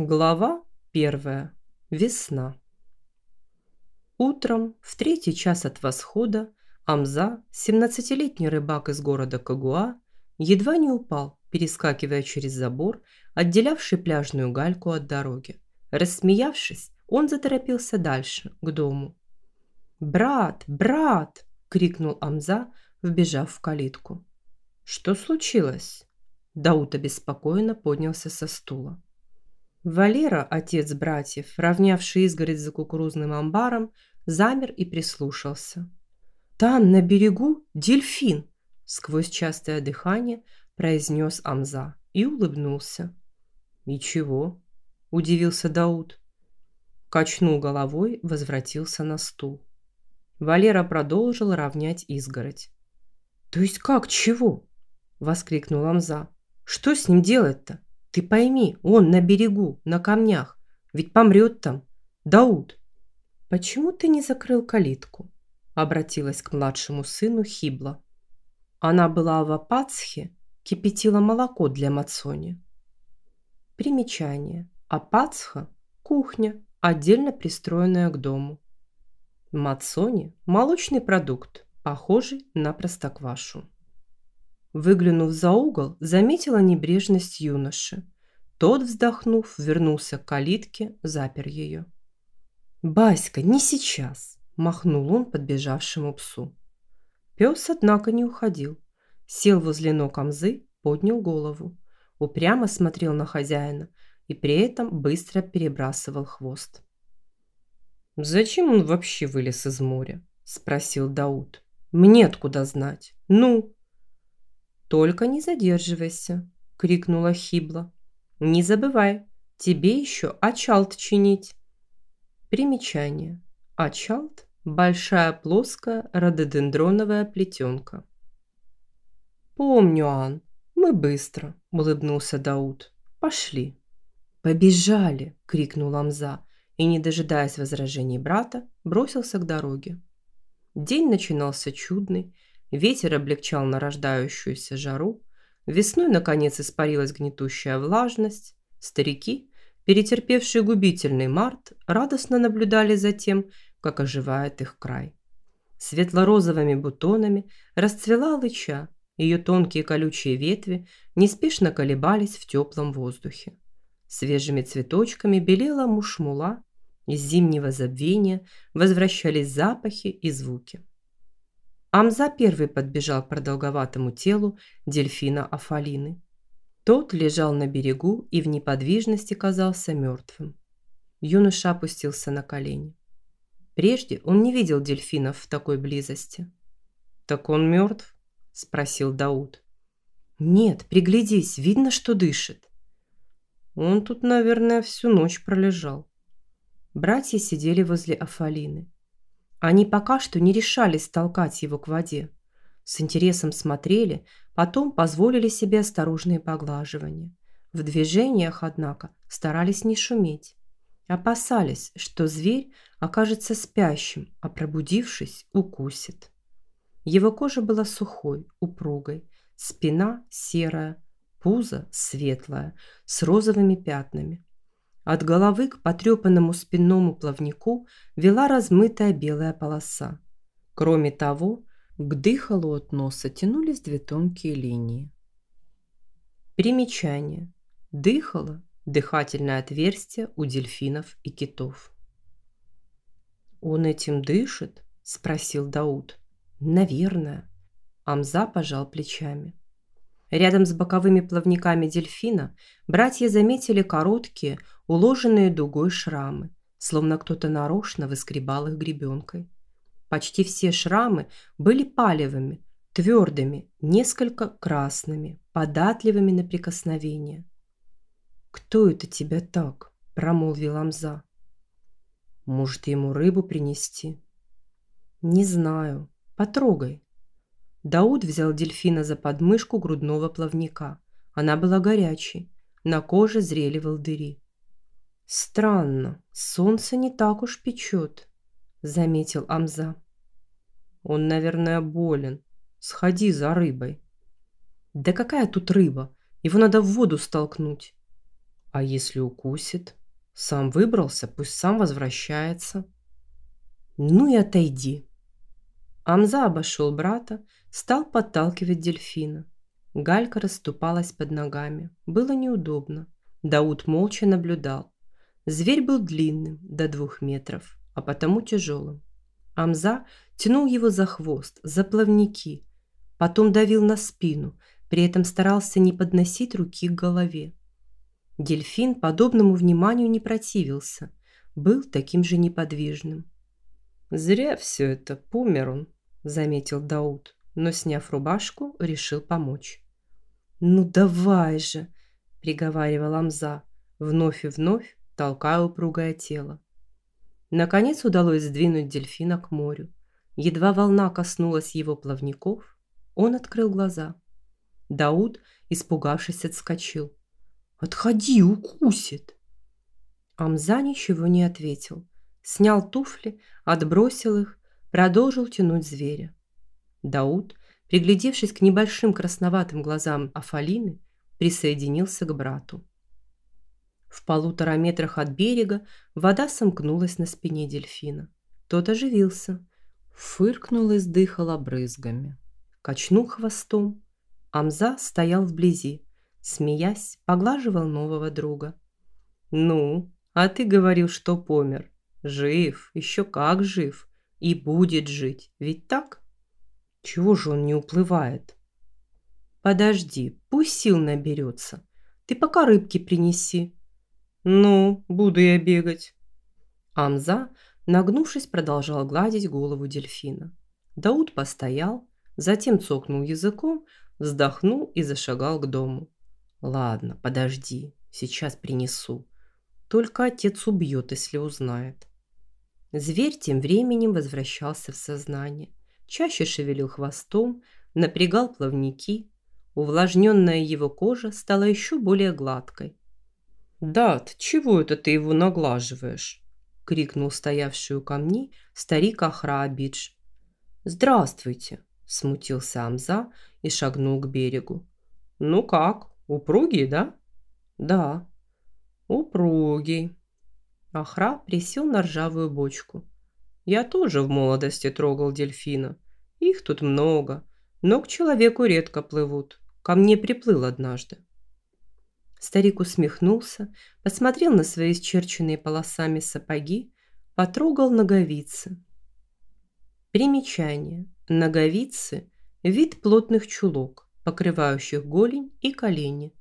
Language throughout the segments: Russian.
Глава первая. Весна. Утром, в третий час от восхода, Амза, 17-летний рыбак из города Кагуа, едва не упал, перескакивая через забор, отделявший пляжную гальку от дороги. Рассмеявшись, он заторопился дальше, к дому. «Брат! Брат!» – крикнул Амза, вбежав в калитку. «Что случилось?» Дауд обеспокоенно поднялся со стула. Валера, отец братьев, равнявший изгородь за кукурузным амбаром, замер и прислушался. «Там, на берегу, дельфин!» Сквозь частое дыхание произнес Амза и улыбнулся. «И чего?» – удивился Дауд. Качнул головой, возвратился на стул. Валера продолжил равнять изгородь. «То есть как, чего?» – воскликнул Амза. «Что с ним делать-то?» Ты пойми, он на берегу, на камнях. Ведь помрет там. Дауд. Почему ты не закрыл калитку? Обратилась к младшему сыну Хибла. Она была в Апацхе, кипятила молоко для Мацони. Примечание. Апацха – кухня, отдельно пристроенная к дому. Мацони – молочный продукт, похожий на простоквашу. Выглянув за угол, заметила небрежность юноши. Тот, вздохнув, вернулся к калитке, запер ее. «Баська, не сейчас!» – махнул он подбежавшему псу. Пес, однако, не уходил. Сел возле ног Амзы, поднял голову. Упрямо смотрел на хозяина и при этом быстро перебрасывал хвост. «Зачем он вообще вылез из моря?» – спросил Дауд. «Мне откуда знать? Ну?» «Только не задерживайся!» – крикнула Хибла. «Не забывай, тебе еще ачалт чинить!» Примечание. Ачалт – большая плоская рододендроновая плетенка. «Помню, Ан, мы быстро», – улыбнулся Дауд. «Пошли». «Побежали!» – крикнул Амза и, не дожидаясь возражений брата, бросился к дороге. День начинался чудный, Ветер облегчал нарождающуюся жару. Весной, наконец, испарилась гнетущая влажность. Старики, перетерпевшие губительный март, радостно наблюдали за тем, как оживает их край. Светло-розовыми бутонами расцвела лыча, ее тонкие колючие ветви неспешно колебались в теплом воздухе. Свежими цветочками белела мушмула, из зимнего забвения возвращались запахи и звуки. Амза первый подбежал к продолговатому телу дельфина Афалины. Тот лежал на берегу и в неподвижности казался мертвым. Юноша опустился на колени. Прежде он не видел дельфинов в такой близости. «Так он мертв?» – спросил Дауд. «Нет, приглядись, видно, что дышит». Он тут, наверное, всю ночь пролежал. Братья сидели возле Афалины. Они пока что не решались толкать его к воде. С интересом смотрели, потом позволили себе осторожные поглаживания. В движениях, однако, старались не шуметь. Опасались, что зверь окажется спящим, а пробудившись, укусит. Его кожа была сухой, упругой, спина серая, пузо светлое, с розовыми пятнами. От головы к потрепанному спинному плавнику вела размытая белая полоса. Кроме того, к дыхалу от носа тянулись две тонкие линии. Примечание. Дыхало – дыхательное отверстие у дельфинов и китов. «Он этим дышит?» – спросил Дауд. «Наверное». Амза пожал плечами. Рядом с боковыми плавниками дельфина братья заметили короткие, уложенные дугой шрамы, словно кто-то нарочно выскребал их гребенкой. Почти все шрамы были палевыми, твердыми, несколько красными, податливыми на прикосновение. «Кто это тебя так?» – промолвил Амза. «Может, ему рыбу принести?» «Не знаю. Потрогай», Дауд взял дельфина за подмышку грудного плавника. Она была горячей. На коже зрели волдыри. «Странно, солнце не так уж печет», – заметил Амза. «Он, наверное, болен. Сходи за рыбой». «Да какая тут рыба? Его надо в воду столкнуть». А если укусит? Сам выбрался, пусть сам возвращается. Ну и отойди. Амза обошел брата, стал подталкивать дельфина. Галька расступалась под ногами. Было неудобно. Дауд молча наблюдал. Зверь был длинным, до двух метров, а потому тяжелым. Амза тянул его за хвост, за плавники, потом давил на спину, при этом старался не подносить руки к голове. Дельфин подобному вниманию не противился, был таким же неподвижным. «Зря все это, помер он», – заметил Дауд, но, сняв рубашку, решил помочь. «Ну давай же!» – приговаривал Амза, вновь и вновь толкая упругое тело. Наконец удалось сдвинуть дельфина к морю. Едва волна коснулась его плавников, он открыл глаза. Дауд, испугавшись, отскочил. «Отходи, укусит!» Амза ничего не ответил. Снял туфли, отбросил их, продолжил тянуть зверя. Дауд, приглядевшись к небольшим красноватым глазам Афалины, присоединился к брату. В полутора метрах от берега вода сомкнулась на спине дельфина. Тот оживился, фыркнул и сдыхал брызгами. Качнул хвостом. Амза стоял вблизи, смеясь, поглаживал нового друга. «Ну, а ты говорил, что помер. Жив, еще как жив. И будет жить, ведь так? Чего же он не уплывает?» «Подожди, пусть сил наберется. Ты пока рыбки принеси, «Ну, буду я бегать». Амза, нагнувшись, продолжал гладить голову дельфина. Дауд постоял, затем цокнул языком, вздохнул и зашагал к дому. «Ладно, подожди, сейчас принесу. Только отец убьет, если узнает». Зверь тем временем возвращался в сознание. Чаще шевелил хвостом, напрягал плавники. Увлажненная его кожа стала еще более гладкой. «Дат, чего это ты его наглаживаешь?» – крикнул стоявший у камней старик Ахраабидж. «Здравствуйте!» – смутился Амза и шагнул к берегу. «Ну как, упругий, да?» «Да». «Упругий». Ахра присел на ржавую бочку. «Я тоже в молодости трогал дельфина. Их тут много, но к человеку редко плывут. Ко мне приплыл однажды. Старик усмехнулся, посмотрел на свои исчерченные полосами сапоги, потрогал ноговицы. Примечание. Ноговицы – вид плотных чулок, покрывающих голень и колени.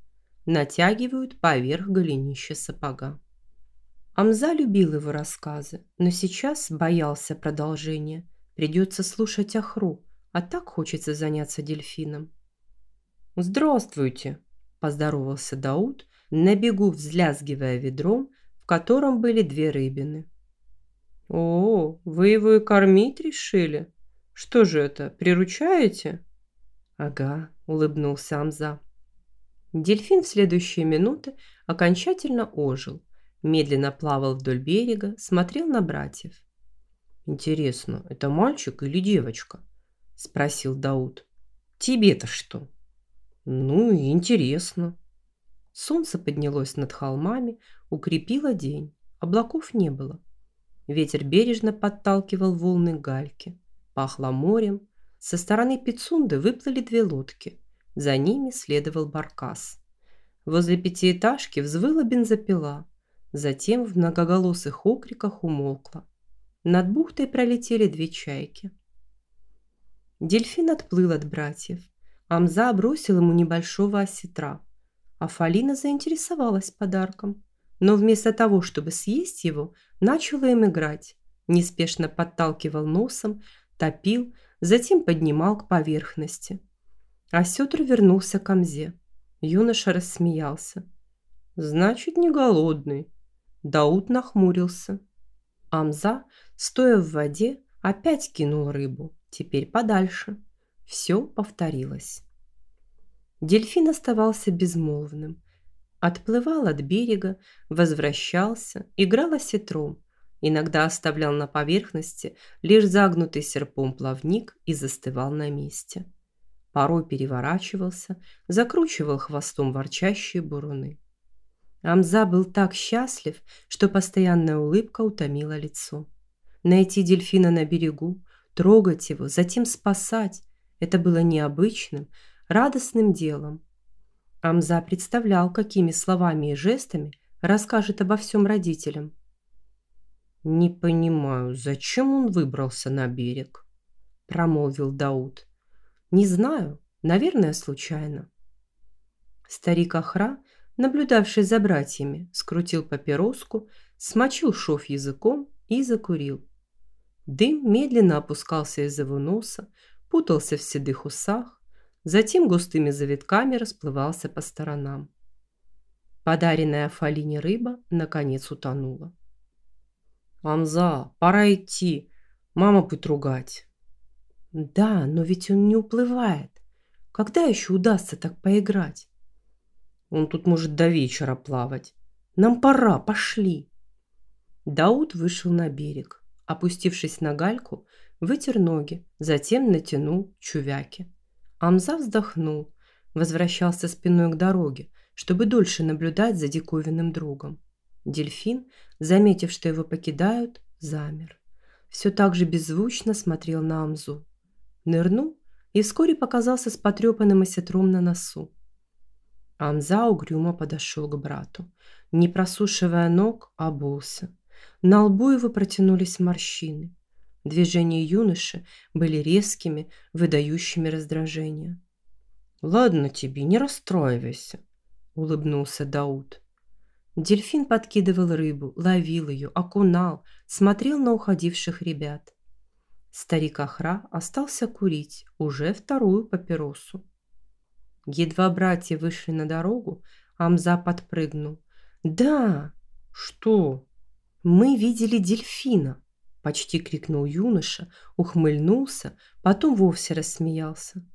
Натягивают поверх голенища сапога. Амза любил его рассказы, но сейчас боялся продолжения. Придется слушать Ахру, а так хочется заняться дельфином. «Здравствуйте!» поздоровался Дауд, на бегу взлязгивая ведром, в котором были две рыбины. «О, вы его и кормить решили? Что же это, приручаете?» «Ага», – улыбнулся Амза. Дельфин в следующие минуты окончательно ожил, медленно плавал вдоль берега, смотрел на братьев. «Интересно, это мальчик или девочка?» – спросил Дауд. «Тебе-то что?» Ну, интересно. Солнце поднялось над холмами, укрепило день. Облаков не было. Ветер бережно подталкивал волны гальки. Пахло морем. Со стороны Пицунды выплыли две лодки. За ними следовал баркас. Возле пятиэтажки взвыла бензопила. Затем в многоголосых окриках умолкла. Над бухтой пролетели две чайки. Дельфин отплыл от братьев. Амза бросил ему небольшого осетра, а Фалина заинтересовалась подарком. Но вместо того, чтобы съесть его, начала им играть. Неспешно подталкивал носом, топил, затем поднимал к поверхности. Осетр вернулся к Амзе. Юноша рассмеялся. «Значит, не голодный». Дауд нахмурился. Амза, стоя в воде, опять кинул рыбу, теперь подальше. Все повторилось. Дельфин оставался безмолвным. Отплывал от берега, возвращался, играл осетром. Иногда оставлял на поверхности лишь загнутый серпом плавник и застывал на месте. Порой переворачивался, закручивал хвостом ворчащие буруны. Амза был так счастлив, что постоянная улыбка утомила лицо. Найти дельфина на берегу, трогать его, затем спасать – это было необычным, радостным делом. Амза представлял, какими словами и жестами расскажет обо всем родителям. «Не понимаю, зачем он выбрался на берег?» – промолвил Дауд. «Не знаю, наверное, случайно». Старик Ахра, наблюдавший за братьями, скрутил папироску, смочил шов языком и закурил. Дым медленно опускался из его носа, путался в седых усах, затем густыми завитками расплывался по сторонам. Подаренная Афалине рыба наконец утонула. «Амза, пора идти. Мама будет ругать». «Да, но ведь он не уплывает. Когда еще удастся так поиграть?» «Он тут может до вечера плавать. Нам пора, пошли». Дауд вышел на берег. Опустившись на гальку, вытер ноги, затем натянул чувяки. Амза вздохнул, возвращался спиной к дороге, чтобы дольше наблюдать за диковинным другом. Дельфин, заметив, что его покидают, замер. Все так же беззвучно смотрел на Амзу. Нырнул и вскоре показался с потрепанным осетром на носу. Амза угрюмо подошел к брату. Не просушивая ног, обулся. На лбу его протянулись морщины. Движения юноши были резкими, выдающими раздражение. «Ладно тебе, не расстраивайся», – улыбнулся Дауд. Дельфин подкидывал рыбу, ловил ее, окунал, смотрел на уходивших ребят. Старик Ахра остался курить уже вторую папиросу. Едва братья вышли на дорогу, Амза подпрыгнул. «Да!» «Что?» «Мы видели дельфина!» – почти крикнул юноша, ухмыльнулся, потом вовсе рассмеялся.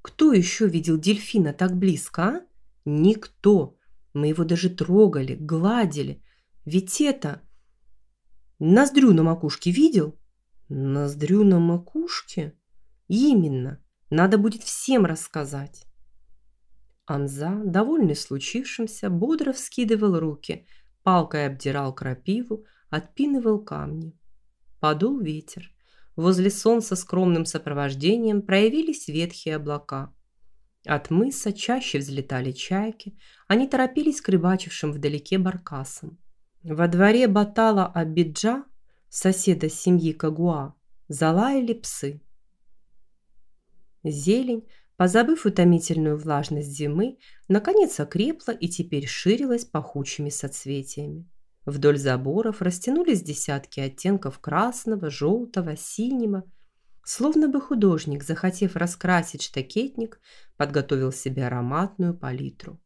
«Кто еще видел дельфина так близко, а? Никто! Мы его даже трогали, гладили. Ведь это... Ноздрю на макушке видел?» «Ноздрю на макушке?» «Именно! Надо будет всем рассказать!» Амза, довольный случившимся, бодро вскидывал руки – Палкой обдирал крапиву, отпинывал камни. Подул ветер. Возле солнца скромным сопровождением проявились ветхие облака. От мыса чаще взлетали чайки, они торопились к рыбачившим вдалеке баркасам. Во дворе Батала Абиджа, соседа семьи Кагуа, залаяли псы. Зелень, позабыв утомительную влажность зимы, наконец окрепла и теперь ширилась пахучими соцветиями. Вдоль заборов растянулись десятки оттенков красного, желтого, синего. Словно бы художник, захотев раскрасить штакетник, подготовил себе ароматную палитру.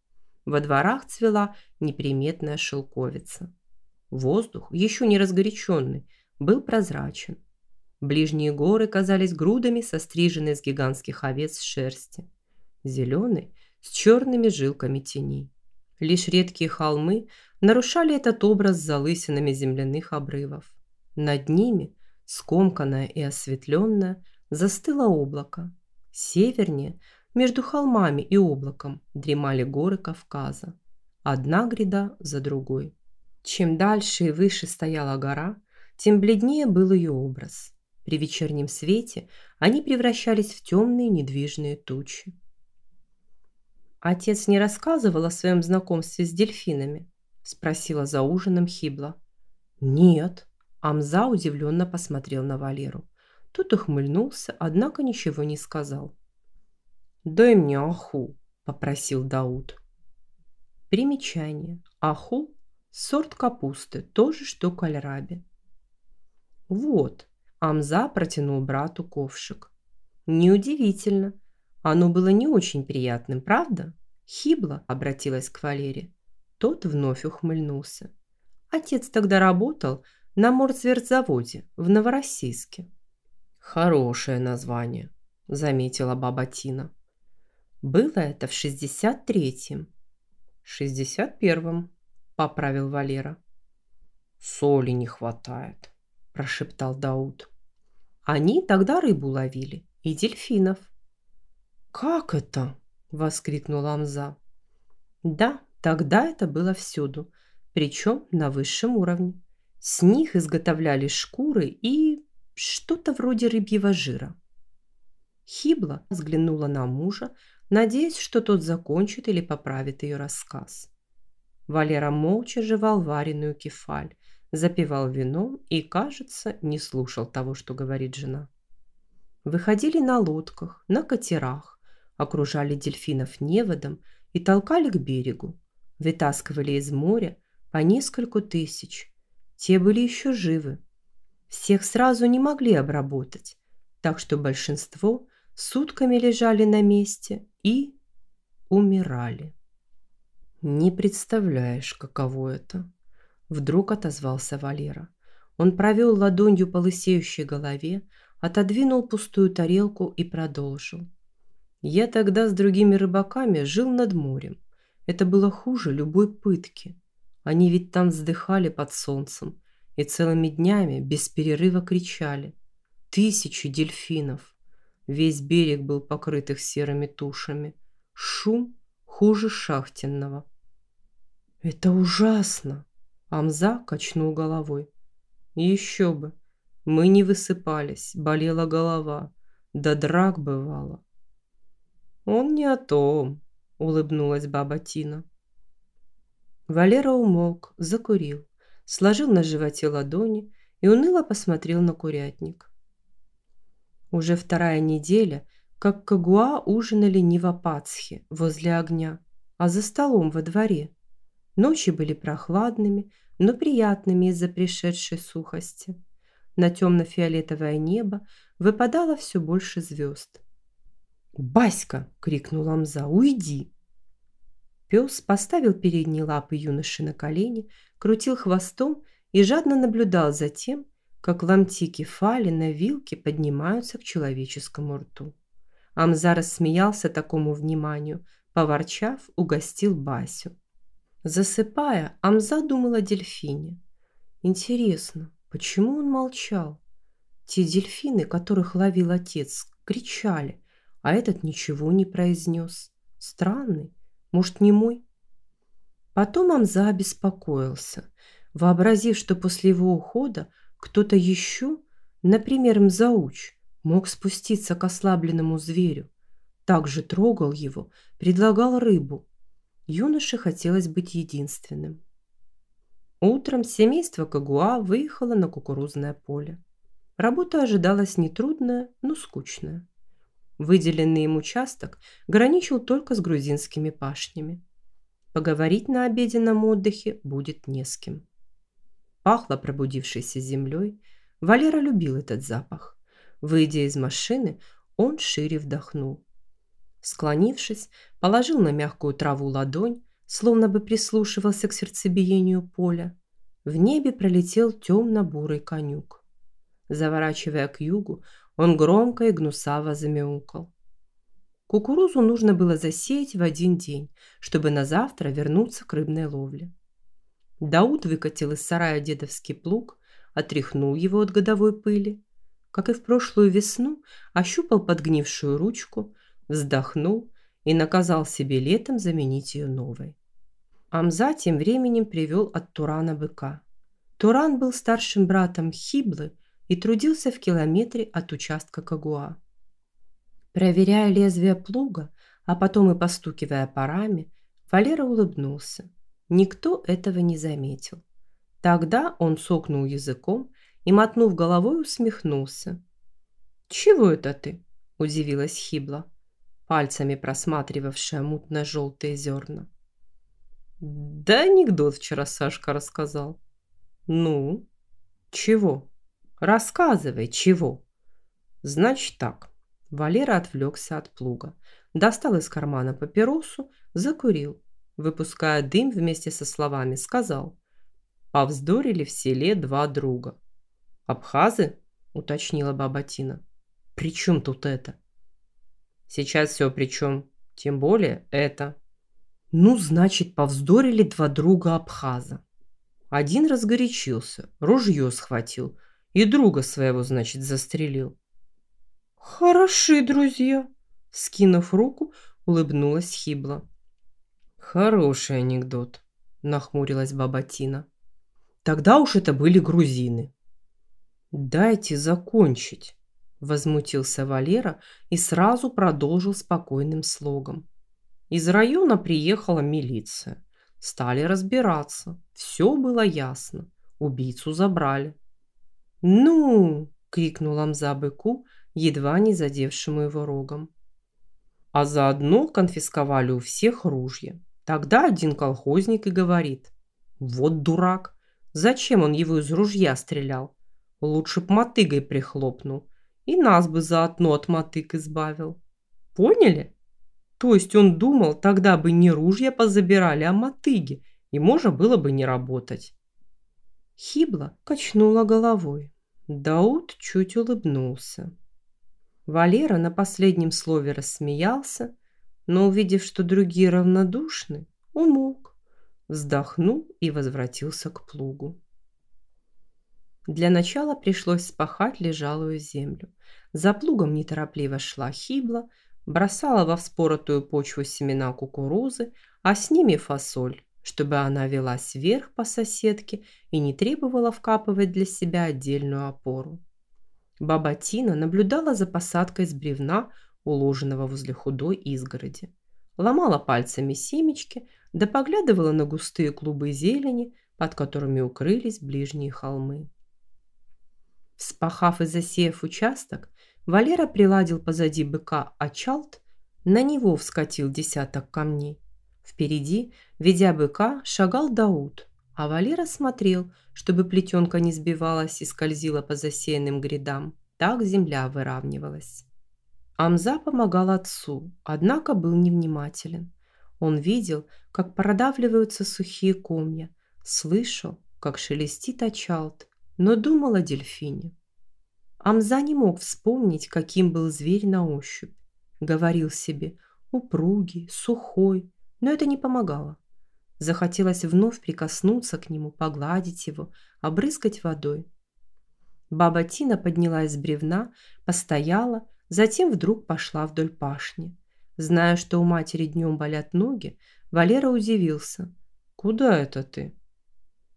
Во дворах цвела неприметная шелковица. Воздух, еще не разгоряченный, был прозрачен. Ближние горы казались грудами состриженной с гигантских овец шерсти. Зеленый, с черными жилками теней. Лишь редкие холмы нарушали этот образ залысинами земляных обрывов. Над ними, скомканное и осветленное, застыло облако. Севернее, между холмами и облаком, дремали горы Кавказа. Одна гряда за другой. Чем дальше и выше стояла гора, тем бледнее был ее образ. При вечернем свете они превращались в темные недвижные тучи. «Отец не рассказывал о своем знакомстве с дельфинами?» – спросила за ужином Хибла. «Нет», – Амза удивленно посмотрел на Валеру. Тот ухмыльнулся, однако ничего не сказал. «Дай мне аху», – попросил Дауд. Примечание. Аху – сорт капусты, то же, что кальраби. «Вот», Амза протянул брату ковшик. Неудивительно. Оно было не очень приятным, правда? Хибла обратилась к Валере. Тот вновь ухмыльнулся. Отец тогда работал на морцвертзаводе в Новороссийске. Хорошее название, заметила баба Тина. Было это в шестьдесят третьем. Шестьдесят первом, поправил Валера. Соли не хватает прошептал Дауд. Они тогда рыбу ловили и дельфинов. Как это? воскликнул Амза. Да, Тогда это было всюду, причем на высшем уровне. С них изготовляли шкуры и что-то вроде рыбьего жира. Хибла взглянула на мужа, надеясь, что тот закончит или поправит ее рассказ. Валера молча жевал вареную кефаль, запивал вином и, кажется, не слушал того, что говорит жена. Выходили на лодках, на катерах, окружали дельфинов неводом и толкали к берегу. Вытаскивали из моря по нескольку тысяч. Те были еще живы. Всех сразу не могли обработать, так что большинство сутками лежали на месте и умирали. «Не представляешь, каково это!» Вдруг отозвался Валера. Он провел ладонью по лысеющей голове, отодвинул пустую тарелку и продолжил. «Я тогда с другими рыбаками жил над морем. Это было хуже любой пытки. Они ведь там вздыхали под солнцем и целыми днями без перерыва кричали. Тысячи дельфинов. Весь берег был покрыт их серыми тушами. Шум хуже шахтенного. «Это ужасно!» Амза качнул головой. «Еще бы! Мы не высыпались, болела голова. Да драк бывало». «Он не о том», – улыбнулась баба Тина. Валера умолк, закурил, сложил на животе ладони и уныло посмотрел на курятник. Уже вторая неделя, как Кагуа ужинали не в Апацхе, возле огня, а за столом во дворе. Ночи были прохладными, но приятными из-за пришедшей сухости. На темно-фиолетовое небо выпадало все больше звезд. «Баська!» – крикнул Амза. «Уйди!» Пес поставил передние лапы юноши на колени, крутил хвостом и жадно наблюдал за тем, как ломтики фали на вилке поднимаются к человеческому рту. Амза рассмеялся такому вниманию, поворчав, угостил Басю. Засыпая, Амза думал о дельфине. Интересно, почему он молчал? Те дельфины, которых ловил отец, кричали, а этот ничего не произнес. Странный, может, не мой? Потом Амза обеспокоился, вообразив, что после его ухода кто-то еще, например, Мзауч, мог спуститься к ослабленному зверю. Также трогал его, предлагал рыбу, Юноше хотелось быть единственным. Утром семейство Кагуа выехало на кукурузное поле. Работа ожидалась нетрудная, но скучная. Выделенный им участок граничил только с грузинскими пашнями. Поговорить на обеденном отдыхе будет не с кем. Пахло пробудившейся землей. Валера любил этот запах. Выйдя из машины, он шире вдохнул. Склонившись, положил на мягкую траву ладонь, словно бы прислушивался к сердцебиению поля. В небе пролетел темно-бурый конюк. Заворачивая к югу, он громко и гнусаво замяукал. Кукурузу нужно было засеять в один день, чтобы на завтра вернуться к рыбной ловле. Дауд выкатил из сарая дедовский плуг, отряхнул его от годовой пыли. Как и в прошлую весну, ощупал подгнившую ручку, вздохнул и наказал себе летом заменить ее новой. Амза тем временем привел от Турана быка. Туран был старшим братом Хиблы и трудился в километре от участка Кагуа. Проверяя лезвие плуга, а потом и постукивая парами, Валера улыбнулся. Никто этого не заметил. Тогда он сокнул языком и, мотнув головой, усмехнулся. «Чего это ты?» – удивилась Хибла пальцами просматривавшая мутно-желтые зерна. «Да анекдот вчера Сашка рассказал». «Ну? Чего? Рассказывай, чего?» «Значит так». Валера отвлекся от плуга, достал из кармана папиросу, закурил, выпуская дым вместе со словами, сказал. Повздорили в селе два друга. «Абхазы?» – уточнила баба Тина. «При чем тут это?» Сейчас все причем. Тем более это. Ну, значит, повздорили два друга Абхаза. Один разгорячился, ружье схватил и друга своего, значит, застрелил. «Хороши друзья!» Скинув руку, улыбнулась Хибла. Хороший анекдот, нахмурилась баба Тина. Тогда уж это были грузины. Дайте закончить, возмутился Валера и сразу продолжил спокойным слогом. Из района приехала милиция. Стали разбираться. Все было ясно. Убийцу забрали. «Ну!» – крикнул Амза быку, едва не задевшему его рогом. А заодно конфисковали у всех ружья. Тогда один колхозник и говорит. «Вот дурак! Зачем он его из ружья стрелял? Лучше б мотыгой прихлопнул. И нас бы заодно от мотык избавил. Поняли?» То есть он думал, тогда бы не ружья позабирали, а мотыги, и можно было бы не работать. Хибла качнула головой. Дауд чуть улыбнулся. Валера на последнем слове рассмеялся, но, увидев, что другие равнодушны, умолк, вздохнул и возвратился к плугу. Для начала пришлось спахать лежалую землю. За плугом неторопливо шла Хибла, бросала во вспоротую почву семена кукурузы, а с ними фасоль, чтобы она велась вверх по соседке и не требовала вкапывать для себя отдельную опору. Баба Тина наблюдала за посадкой с бревна, уложенного возле худой изгороди. Ломала пальцами семечки, да поглядывала на густые клубы зелени, под которыми укрылись ближние холмы. Вспахав и засеяв участок, Валера приладил позади быка очалт, на него вскочил десяток камней. Впереди, ведя быка, шагал Дауд, а Валера смотрел, чтобы плетенка не сбивалась и скользила по засеянным грядам. Так земля выравнивалась. Амза помогал отцу, однако был невнимателен. Он видел, как продавливаются сухие комья, слышал, как шелестит очалт, но думал о дельфине. Амза не мог вспомнить, каким был зверь на ощупь. Говорил себе упругий, сухой, но это не помогало. Захотелось вновь прикоснуться к нему, погладить его, обрызгать водой. Баба Тина поднялась с бревна, постояла, затем вдруг пошла вдоль пашни. Зная, что у матери днем болят ноги, Валера удивился. «Куда это ты?»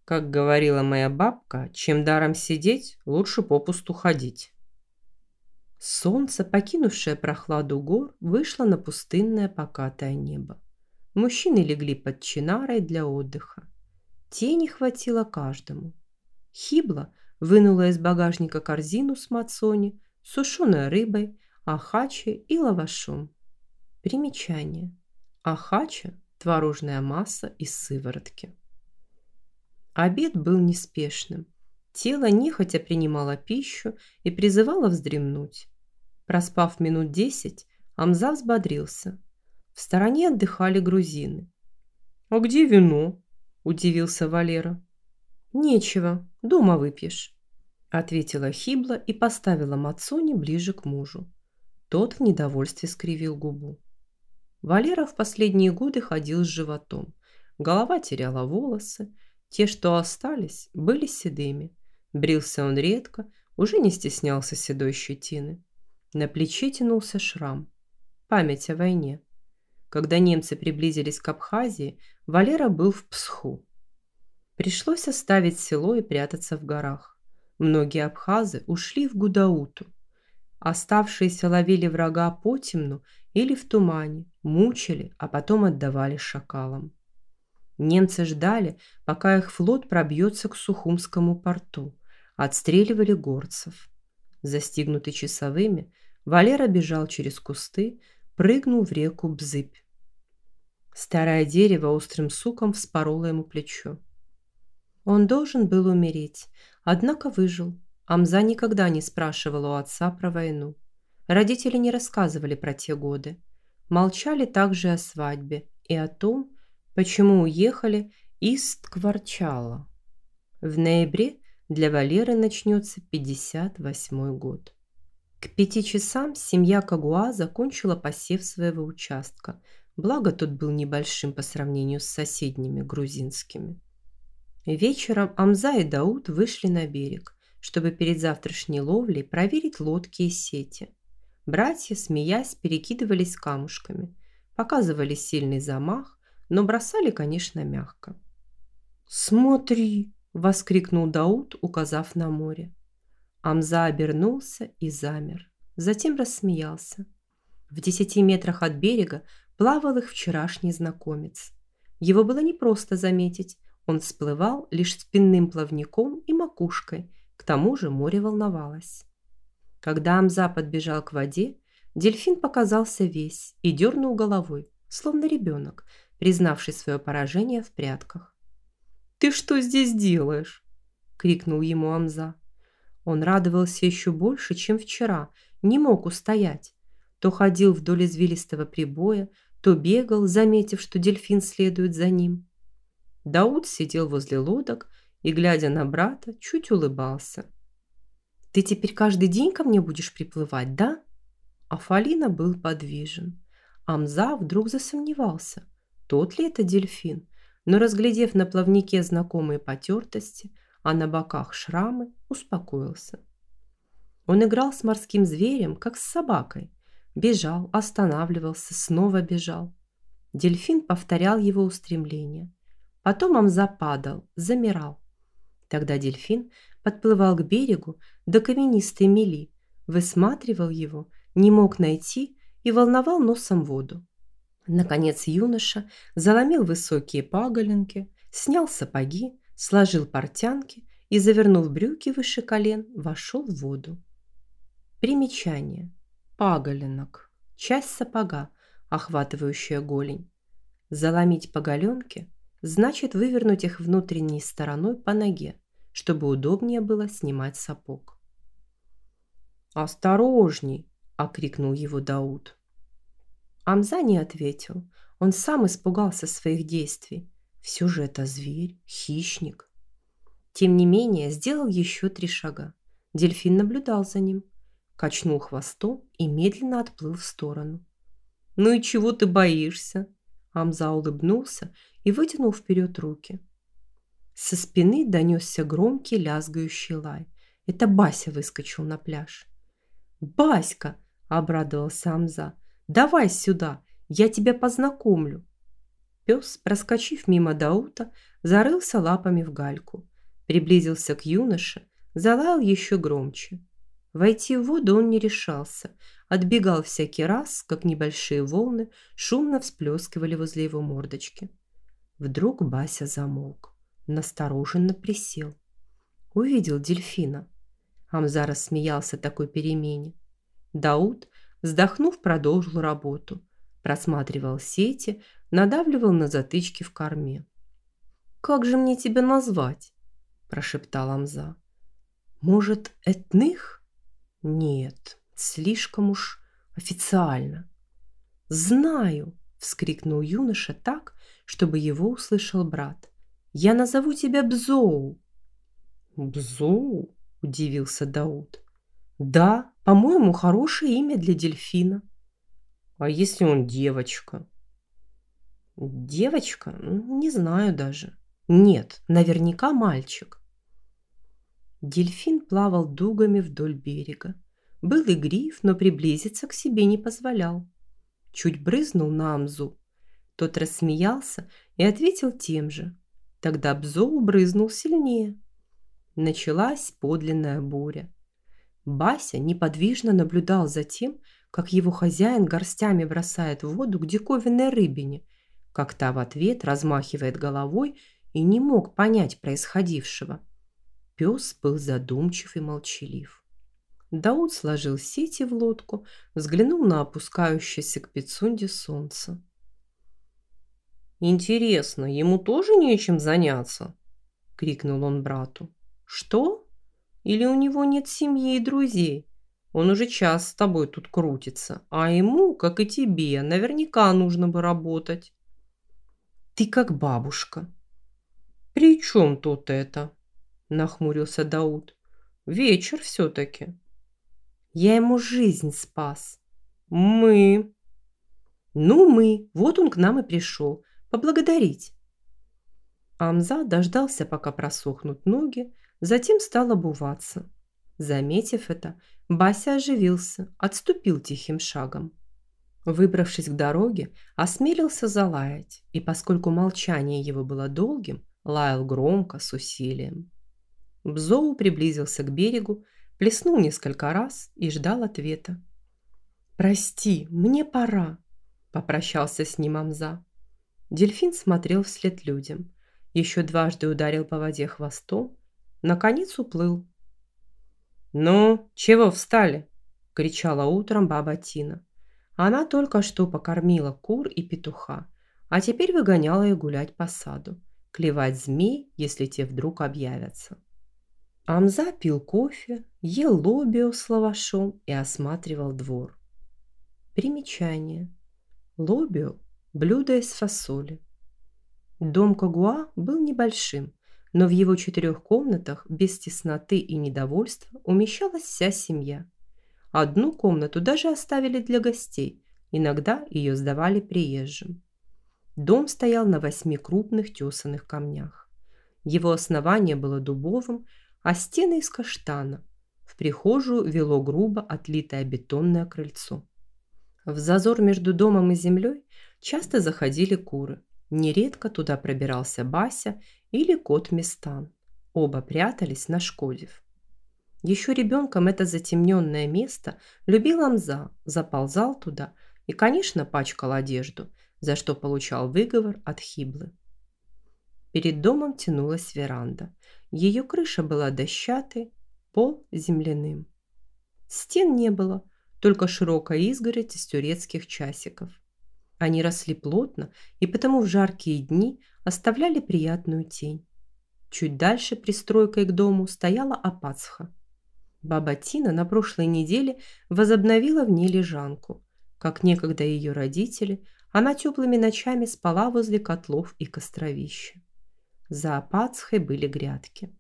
Как говорила моя бабка, чем даром сидеть, лучше попусту ходить. Солнце, покинувшее прохладу гор, вышло на пустынное покатое небо. Мужчины легли под чинарой для отдыха. Тени хватило каждому. Хибла вынула из багажника корзину с мацони, сушеной рыбой, ахачи и лавашом. Примечание. Ахача – творожная масса из сыворотки. Обед был неспешным. Тело нехотя принимало пищу и призывало вздремнуть. Проспав минут десять, Амза взбодрился. В стороне отдыхали грузины. «А где вино?» – удивился Валера. «Нечего, дома выпьешь», – ответила Хибла и поставила Мацони ближе к мужу. Тот в недовольстве скривил губу. Валера в последние годы ходил с животом. Голова теряла волосы, те, что остались, были седыми. Брился он редко, уже не стеснялся седой щетины. На плече тянулся шрам. Память о войне. Когда немцы приблизились к Абхазии, Валера был в Псху. Пришлось оставить село и прятаться в горах. Многие абхазы ушли в Гудауту. Оставшиеся ловили врага по темну или в тумане, мучили, а потом отдавали шакалам. Немцы ждали, пока их флот пробьется к Сухумскому порту. Отстреливали горцев. Застигнутый часовыми, Валера бежал через кусты, прыгнул в реку Бзыбь. Старое дерево острым суком вспороло ему плечо. Он должен был умереть, однако выжил. Амза никогда не спрашивал у отца про войну. Родители не рассказывали про те годы. Молчали также о свадьбе и о том, почему уехали из Ткварчала. В ноябре для Валеры начнется 58 год. К пяти часам семья Кагуа закончила посев своего участка, благо тот был небольшим по сравнению с соседними грузинскими. Вечером Амза и Дауд вышли на берег, чтобы перед завтрашней ловлей проверить лодки и сети. Братья, смеясь, перекидывались камушками, показывали сильный замах, но бросали, конечно, мягко. «Смотри!» – воскликнул Дауд, указав на море. Амза обернулся и замер, затем рассмеялся. В десяти метрах от берега плавал их вчерашний знакомец. Его было непросто заметить, он всплывал лишь спинным плавником и макушкой, к тому же море волновалось. Когда Амза подбежал к воде, дельфин показался весь и дернул головой, словно ребенок, признавший свое поражение в прятках. «Ты что здесь делаешь?» – крикнул ему Амза. Он радовался еще больше, чем вчера, не мог устоять. То ходил вдоль извилистого прибоя, то бегал, заметив, что дельфин следует за ним. Дауд сидел возле лодок и, глядя на брата, чуть улыбался. «Ты теперь каждый день ко мне будешь приплывать, да?» Афалина был подвижен. Амза вдруг засомневался, тот ли это дельфин, но, разглядев на плавнике знакомые потертости, а на боках шрамы, успокоился. Он играл с морским зверем, как с собакой. Бежал, останавливался, снова бежал. Дельфин повторял его устремления. Потом Амза падал, замирал. Тогда дельфин подплывал к берегу до каменистой мели, высматривал его, не мог найти и волновал носом воду. Наконец юноша заломил высокие паголенки, снял сапоги, сложил портянки и, завернув брюки выше колен, вошел в воду. Примечание. Паголенок. Часть сапога, охватывающая голень. Заломить поголенки значит вывернуть их внутренней стороной по ноге, чтобы удобнее было снимать сапог. «Осторожней!» – окрикнул его Дауд. Амза не ответил. Он сам испугался своих действий все же это зверь, хищник. Тем не менее, сделал еще три шага. Дельфин наблюдал за ним, качнул хвостом и медленно отплыл в сторону. «Ну и чего ты боишься?» Амза улыбнулся и вытянул вперед руки. Со спины донесся громкий лязгающий лай. Это Бася выскочил на пляж. «Баська!» – обрадовался Амза. «Давай сюда, я тебя познакомлю». Пес, проскочив мимо Даута, зарылся лапами в гальку, приблизился к юноше, залаял еще громче. Войти в воду он не решался, отбегал всякий раз, как небольшие волны шумно всплескивали возле его мордочки. Вдруг Бася замолк, настороженно присел. Увидел дельфина. Амза смеялся такой перемене. Дауд, вздохнув, продолжил работу. Просматривал сети, надавливал на затычки в корме. «Как же мне тебя назвать?» – прошептал Амза. «Может, Этных?» «Нет, слишком уж официально». «Знаю!» – вскрикнул юноша так, чтобы его услышал брат. «Я назову тебя Бзоу!» «Бзоу?» – удивился Дауд. «Да, по-моему, хорошее имя для дельфина». «А если он девочка?» Девочка? Не знаю даже. Нет, наверняка мальчик. Дельфин плавал дугами вдоль берега. Был и гриф, но приблизиться к себе не позволял. Чуть брызнул на Амзу. Тот рассмеялся и ответил тем же. Тогда Бзоу брызнул сильнее. Началась подлинная буря. Бася неподвижно наблюдал за тем, как его хозяин горстями бросает в воду к диковинной рыбине – как та в ответ размахивает головой и не мог понять происходившего. Пес был задумчив и молчалив. Дауд сложил сети в лодку, взглянул на опускающееся к Пицунде солнце. «Интересно, ему тоже нечем заняться?» – крикнул он брату. «Что? Или у него нет семьи и друзей? Он уже час с тобой тут крутится, а ему, как и тебе, наверняка нужно бы работать». Ты как бабушка. При чем тут это? Нахмурился Дауд. Вечер все-таки. Я ему жизнь спас. Мы. Ну, мы. Вот он к нам и пришел. Поблагодарить. Амза дождался, пока просохнут ноги, затем стал обуваться. Заметив это, Бася оживился, отступил тихим шагом. Выбравшись к дороге, осмелился залаять, и поскольку молчание его было долгим, лаял громко, с усилием. Бзоу приблизился к берегу, плеснул несколько раз и ждал ответа. «Прости, мне пора», – попрощался с ним Амза. Дельфин смотрел вслед людям, еще дважды ударил по воде хвостом, наконец уплыл. «Ну, чего встали?» – кричала утром баба Тина. Она только что покормила кур и петуха, а теперь выгоняла их гулять по саду, клевать змей, если те вдруг объявятся. Амза пил кофе, ел лобио с лавашом и осматривал двор. Примечание. Лобио – блюдо из фасоли. Дом Кагуа был небольшим, но в его четырех комнатах без тесноты и недовольства умещалась вся семья. Одну комнату даже оставили для гостей, иногда ее сдавали приезжим. Дом стоял на восьми крупных тесаных камнях. Его основание было дубовым, а стены из каштана. В прихожую вело грубо отлитое бетонное крыльцо. В зазор между домом и землей часто заходили куры. Нередко туда пробирался Бася или кот Местан. Оба прятались, на нашкодив. Еще ребенком это затемненное место любил Амза, заползал туда и, конечно, пачкал одежду, за что получал выговор от Хиблы. Перед домом тянулась веранда. Ее крыша была дощатой, пол земляным. Стен не было, только широкая изгородь из турецких часиков. Они росли плотно и потому в жаркие дни оставляли приятную тень. Чуть дальше пристройкой к дому стояла Апацха. Баба Тина на прошлой неделе возобновила в ней лежанку. Как некогда ее родители, она теплыми ночами спала возле котлов и костровища. За Апацхой были грядки.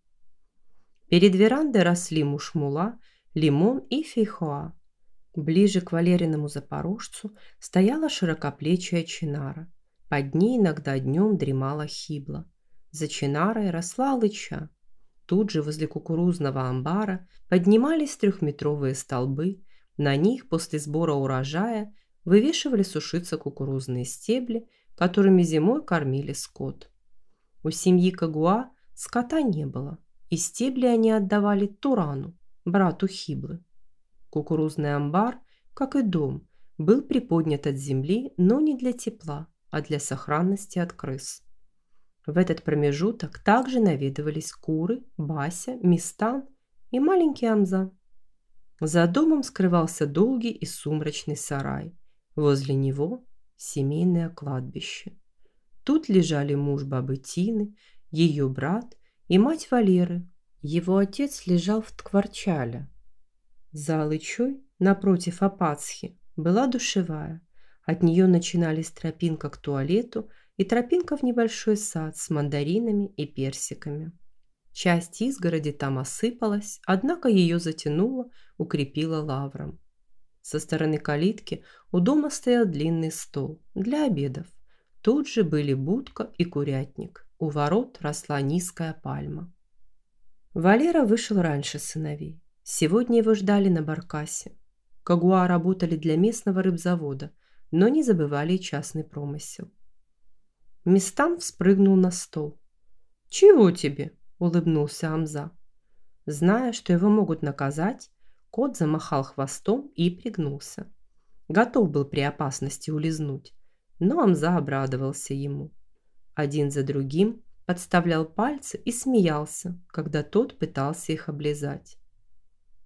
Перед верандой росли мушмула, лимон и фейхоа. Ближе к Валериному запорожцу стояла широкоплечая чинара. Под ней иногда днем дремала хибла. За чинарой росла лыча. Тут же возле кукурузного амбара поднимались трехметровые столбы. На них после сбора урожая вывешивали сушиться кукурузные стебли, которыми зимой кормили скот. У семьи Кагуа скота не было, и стебли они отдавали Турану, брату Хиблы. Кукурузный амбар, как и дом, был приподнят от земли, но не для тепла, а для сохранности от крыс. В этот промежуток также наведывались куры, Бася, Мистан и маленький Амза. За домом скрывался долгий и сумрачный сарай. Возле него семейное кладбище. Тут лежали муж бабы Тины, ее брат и мать Валеры. Его отец лежал в Ткварчале, за напротив Апацхи, была душевая. От нее начинались тропинка к туалету и тропинка в небольшой сад с мандаринами и персиками. Часть изгороди там осыпалась, однако ее затянуло, укрепило лавром. Со стороны калитки у дома стоял длинный стол для обедов. Тут же были будка и курятник. У ворот росла низкая пальма. Валера вышел раньше сыновей. Сегодня его ждали на баркасе. Кагуа работали для местного рыбзавода, но не забывали и частный промысел. Мистан вспрыгнул на стол. «Чего тебе?» – улыбнулся Амза. Зная, что его могут наказать, кот замахал хвостом и пригнулся. Готов был при опасности улизнуть, но Амза обрадовался ему. Один за другим подставлял пальцы и смеялся, когда тот пытался их облизать.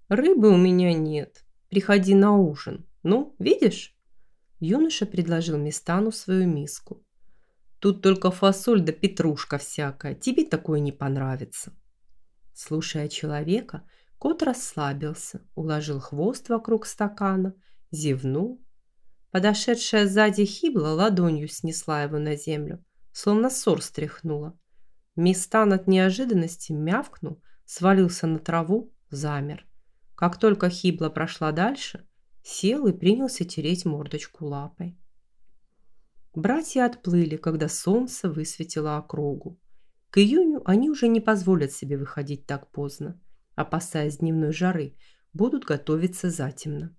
«Рыбы у меня нет. Приходи на ужин. Ну, видишь?» Юноша предложил Мистану свою миску. «Тут только фасоль да петрушка всякая. Тебе такое не понравится». Слушая человека, кот расслабился, уложил хвост вокруг стакана, зевнул. Подошедшая сзади хибла ладонью снесла его на землю, словно ссор стряхнула. Мистан от неожиданности мявкнул, свалился на траву, замер. Как только Хибла прошла дальше, сел и принялся тереть мордочку лапой. Братья отплыли, когда солнце высветило округу. К июню они уже не позволят себе выходить так поздно. Опасаясь дневной жары, будут готовиться затемно.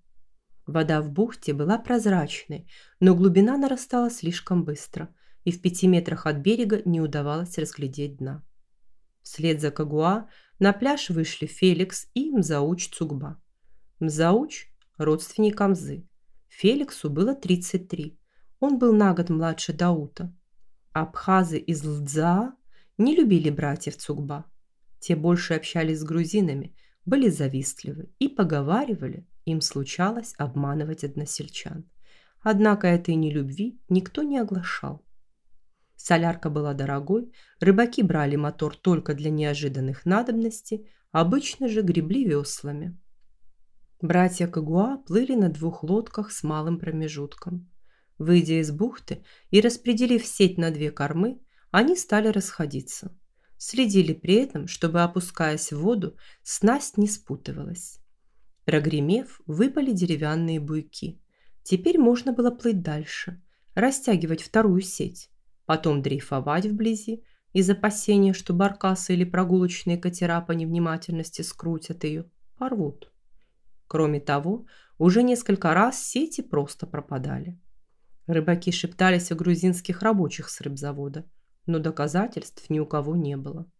Вода в бухте была прозрачной, но глубина нарастала слишком быстро, и в пяти метрах от берега не удавалось разглядеть дна. Вслед за Кагуа на пляж вышли Феликс и Мзауч Цугба. Мзауч – родственник Амзы. Феликсу было 33. Он был на год младше Даута. Абхазы из Лдзаа не любили братьев Цугба. Те больше общались с грузинами, были завистливы и поговаривали, им случалось обманывать односельчан. Однако этой нелюбви никто не оглашал. Солярка была дорогой, рыбаки брали мотор только для неожиданных надобностей, обычно же гребли веслами. Братья Кагуа плыли на двух лодках с малым промежутком. Выйдя из бухты и распределив сеть на две кормы, они стали расходиться. Следили при этом, чтобы, опускаясь в воду, снасть не спутывалась. Прогремев, выпали деревянные буйки. Теперь можно было плыть дальше, растягивать вторую сеть, потом дрейфовать вблизи из опасения, что баркасы или прогулочные катера по невнимательности скрутят ее, порвут. Кроме того, уже несколько раз сети просто пропадали. Рыбаки шептались о грузинских рабочих с рыбзавода, но доказательств ни у кого не было.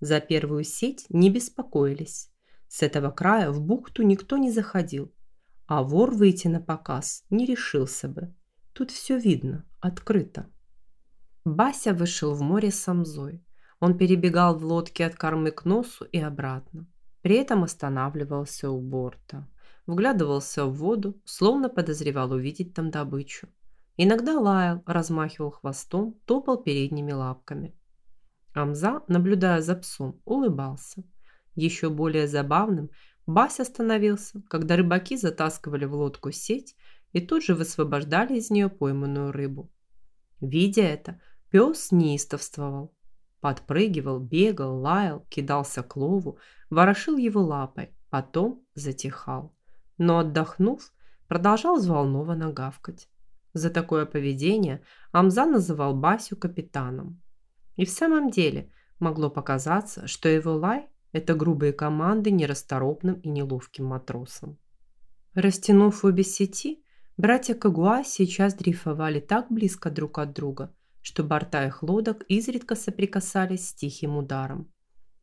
За первую сеть не беспокоились. С этого края в бухту никто не заходил, а вор выйти на показ не решился бы. Тут все видно, открыто. Бася вышел в море с Самзой. Он перебегал в лодке от кормы к носу и обратно. При этом останавливался у борта. Вглядывался в воду, словно подозревал увидеть там добычу. Иногда лаял, размахивал хвостом, топал передними лапками. Амза, наблюдая за псом, улыбался. Еще более забавным Бася становился, когда рыбаки затаскивали в лодку сеть и тут же высвобождали из нее пойманную рыбу. Видя это, пес неистовствовал. Подпрыгивал, бегал, лаял, кидался к лову, ворошил его лапой, потом затихал. Но отдохнув, продолжал взволнованно гавкать. За такое поведение Амза называл Басю капитаном. И в самом деле могло показаться, что его лай – это грубые команды нерасторопным и неловким матросам. Растянув обе сети, братья Кагуа сейчас дрейфовали так близко друг от друга, что борта их лодок изредка соприкасались с тихим ударом.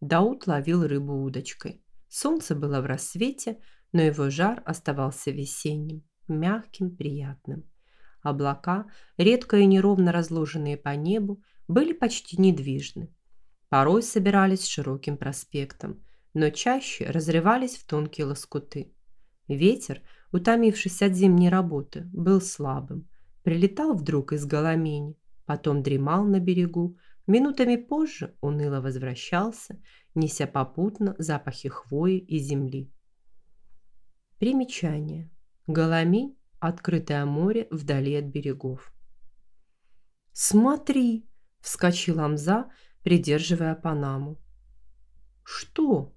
Дауд ловил рыбу удочкой. Солнце было в рассвете, но его жар оставался весенним, мягким, приятным. Облака, редко и неровно разложенные по небу, были почти недвижны. Порой собирались широким проспектом, но чаще разрывались в тонкие лоскуты. Ветер, утомившись от зимней работы, был слабым. Прилетал вдруг из Голомени, потом дремал на берегу, минутами позже уныло возвращался, неся попутно запахи хвои и земли. Примечание. Голомень Открытое море вдали от берегов. «Смотри!» – вскочил Амза, придерживая Панаму. «Что?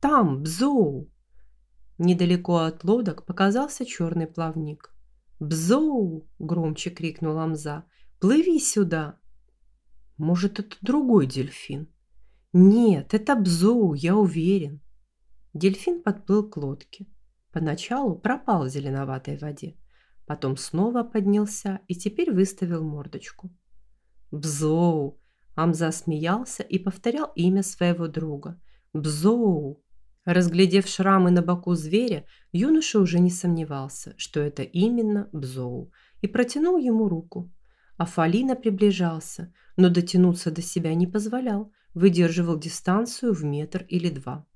Там, Бзоу!» Недалеко от лодок показался черный плавник. «Бзоу!» – громче крикнул Амза. «Плыви сюда!» «Может, это другой дельфин?» «Нет, это Бзоу, я уверен». Дельфин подплыл к лодке. Поначалу пропал в зеленоватой воде, потом снова поднялся и теперь выставил мордочку. «Бзоу!» Амза смеялся и повторял имя своего друга. «Бзоу!» Разглядев шрамы на боку зверя, юноша уже не сомневался, что это именно Бзоу, и протянул ему руку. Афалина приближался, но дотянуться до себя не позволял, выдерживал дистанцию в метр или два.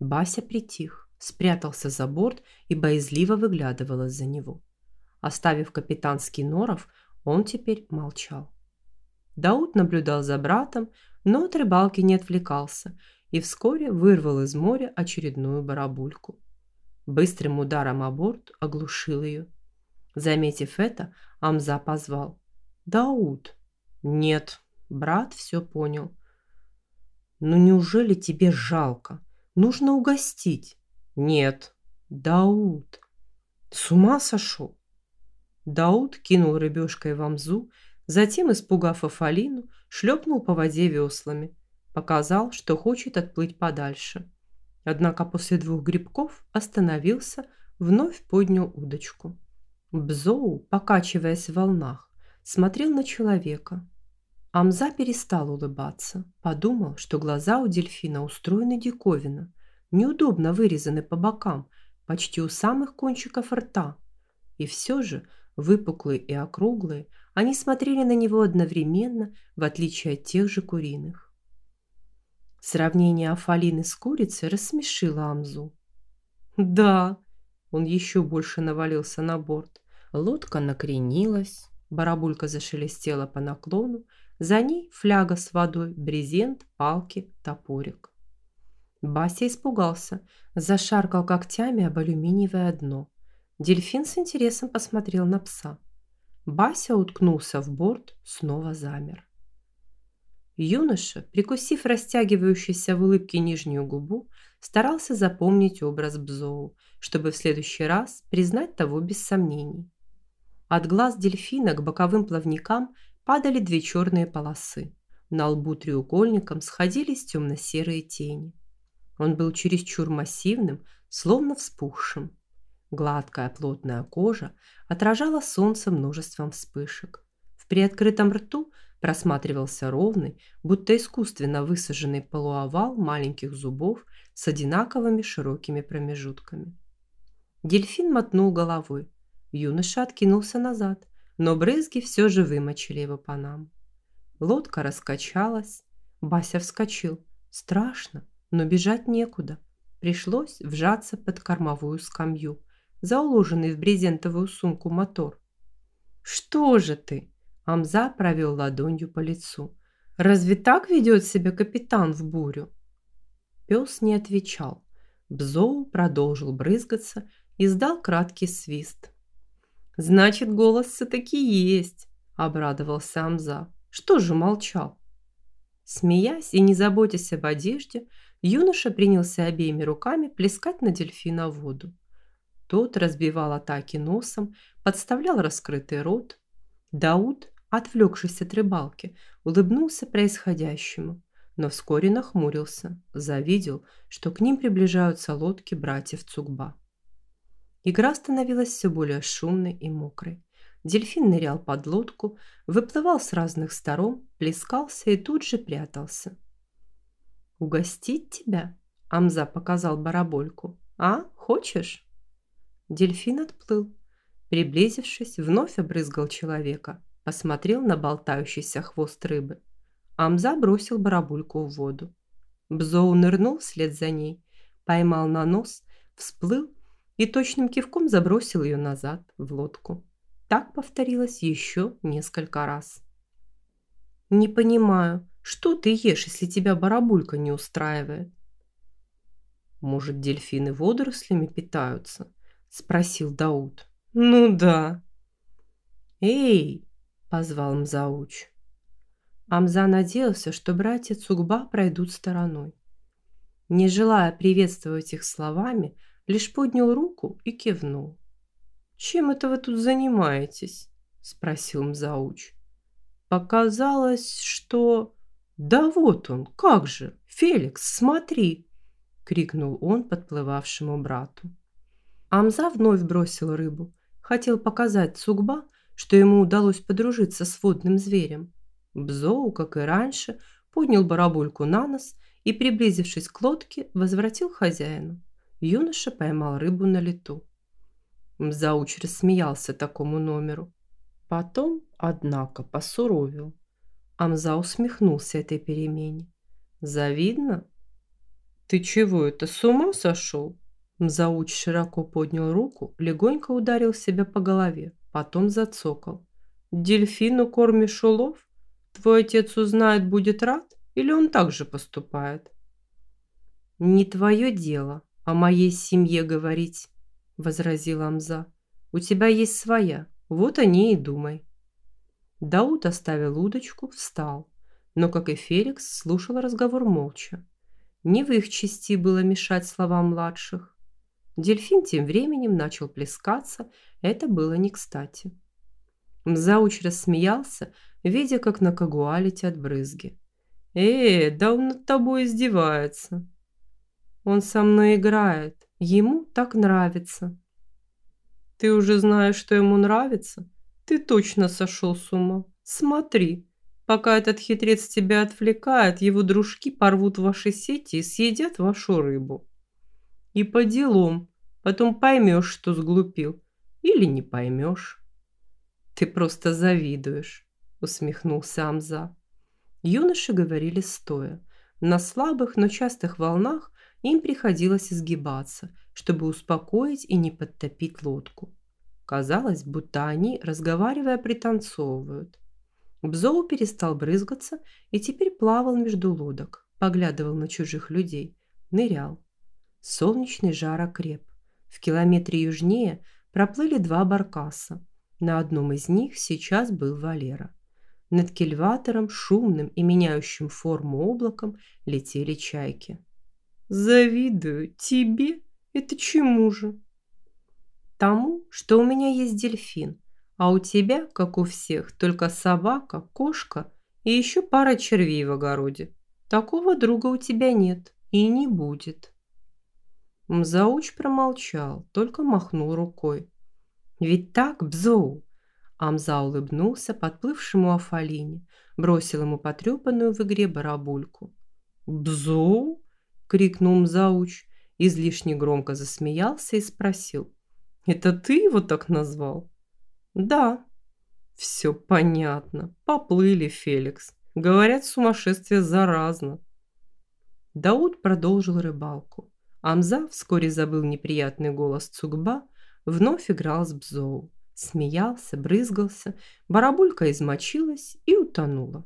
Бася притих спрятался за борт и боязливо выглядывал из-за него. Оставив капитанский норов, он теперь молчал. Дауд наблюдал за братом, но от рыбалки не отвлекался и вскоре вырвал из моря очередную барабульку. Быстрым ударом о борт оглушил ее. Заметив это, Амза позвал. «Дауд!» «Нет!» Брат все понял. «Ну неужели тебе жалко? Нужно угостить!» Нет. Дауд. С ума сошел? Дауд кинул рыбешкой в амзу, затем, испугав Афалину, шлепнул по воде веслами. Показал, что хочет отплыть подальше. Однако после двух грибков остановился, вновь поднял удочку. Бзоу, покачиваясь в волнах, смотрел на человека. Амза перестал улыбаться, подумал, что глаза у дельфина устроены диковинно, неудобно вырезаны по бокам, почти у самых кончиков рта. И все же, выпуклые и округлые, они смотрели на него одновременно, в отличие от тех же куриных. Сравнение Афалины с курицей рассмешило Амзу. «Да», – он еще больше навалился на борт. Лодка накренилась, барабулька зашелестела по наклону, за ней фляга с водой, брезент, палки, топорик. Бася испугался, зашаркал когтями об алюминиевое дно. Дельфин с интересом посмотрел на пса. Бася уткнулся в борт, снова замер. Юноша, прикусив растягивающуюся в улыбке нижнюю губу, старался запомнить образ Бзоу, чтобы в следующий раз признать того без сомнений. От глаз дельфина к боковым плавникам падали две черные полосы. На лбу треугольником сходились темно-серые тени. Он был чересчур массивным, словно вспухшим. Гладкая плотная кожа отражала солнце множеством вспышек. В приоткрытом рту просматривался ровный, будто искусственно высаженный полуовал маленьких зубов с одинаковыми широкими промежутками. Дельфин мотнул головой. Юноша откинулся назад, но брызги все же вымочили его по нам. Лодка раскачалась. Бася вскочил. Страшно, но бежать некуда. Пришлось вжаться под кормовую скамью, за уложенный в брезентовую сумку мотор. «Что же ты?» Амза провел ладонью по лицу. «Разве так ведет себя капитан в бурю?» Пес не отвечал. Бзоу продолжил брызгаться и издал краткий свист. «Значит, голос все-таки есть», – обрадовался Амза. «Что же молчал?» Смеясь и не заботясь об одежде, юноша принялся обеими руками плескать на дельфина воду. Тот разбивал атаки носом, подставлял раскрытый рот. Дауд, отвлекшись от рыбалки, улыбнулся происходящему, но вскоре нахмурился, завидел, что к ним приближаются лодки братьев Цугба. Игра становилась все более шумной и мокрой. Дельфин нырял под лодку, выплывал с разных сторон, плескался и тут же прятался. «Угостить тебя?» – Амза показал барабольку. «А, хочешь?» Дельфин отплыл. Приблизившись, вновь обрызгал человека, посмотрел на болтающийся хвост рыбы. Амза бросил барабульку в воду. Бзоу нырнул вслед за ней, поймал на нос, всплыл и точным кивком забросил ее назад в лодку. Так повторилось еще несколько раз. «Не понимаю, что ты ешь, если тебя барабулька не устраивает?» «Может, дельфины водорослями питаются?» – спросил Дауд. «Ну да». «Эй!» – позвал Мзауч. Амза надеялся, что братья Цугба пройдут стороной. Не желая приветствовать их словами, лишь поднял руку и кивнул. «Чем это вы тут занимаетесь?» – спросил Мзауч. «Показалось, что...» «Да вот он, как же! Феликс, смотри!» – крикнул он подплывавшему брату. Амза вновь бросил рыбу. Хотел показать Цугба, что ему удалось подружиться с водным зверем. Бзоу, как и раньше, поднял барабульку на нос и, приблизившись к лодке, возвратил хозяину. Юноша поймал рыбу на лету. Мзауч рассмеялся такому номеру. Потом, однако, посуровил. Амза усмехнулся этой перемене. «Завидно?» «Ты чего это, с ума сошел?» Мзауч широко поднял руку, легонько ударил себя по голове, потом зацокал. «Дельфину кормишь улов? Твой отец узнает, будет рад? Или он так же поступает?» «Не твое дело», о моей семье говорить», – возразил Амза. «У тебя есть своя, вот о ней и думай». Дауд оставил удочку, встал, но, как и Феликс, слушал разговор молча. Не в их чести было мешать словам младших. Дельфин тем временем начал плескаться, это было не кстати. Мзауч рассмеялся, видя, как на Кагуа летят брызги. «Э, да он над тобой издевается!» Он со мной играет. Ему так нравится. Ты уже знаешь, что ему нравится? Ты точно сошел с ума. Смотри, пока этот хитрец тебя отвлекает, его дружки порвут ваши сети и съедят вашу рыбу. И по делам. Потом поймешь, что сглупил. Или не поймешь. Ты просто завидуешь, усмехнулся Амза. Юноши говорили стоя. На слабых, но частых волнах им приходилось изгибаться, чтобы успокоить и не подтопить лодку. Казалось, будто они, разговаривая, пританцовывают. Бзоу перестал брызгаться и теперь плавал между лодок, поглядывал на чужих людей, нырял. Солнечный жар окреп. В километре южнее проплыли два баркаса. На одном из них сейчас был Валера. Над кильватором, шумным и меняющим форму облаком, летели чайки. «Завидую тебе? Это чему же?» «Тому, что у меня есть дельфин, а у тебя, как у всех, только собака, кошка и еще пара червей в огороде. Такого друга у тебя нет и не будет». Мзауч промолчал, только махнул рукой. «Ведь так, Бзоу?» Амза улыбнулся подплывшему Афалине, бросил ему потрепанную в игре барабульку. «Бзоу?» – крикнул Мзауч, излишне громко засмеялся и спросил. «Это ты его так назвал?» «Да». «Все понятно. Поплыли, Феликс. Говорят, сумасшествие заразно». Дауд продолжил рыбалку. Амза вскоре забыл неприятный голос Цугба, вновь играл с Бзоу. Смеялся, брызгался, барабулька измочилась и утонула.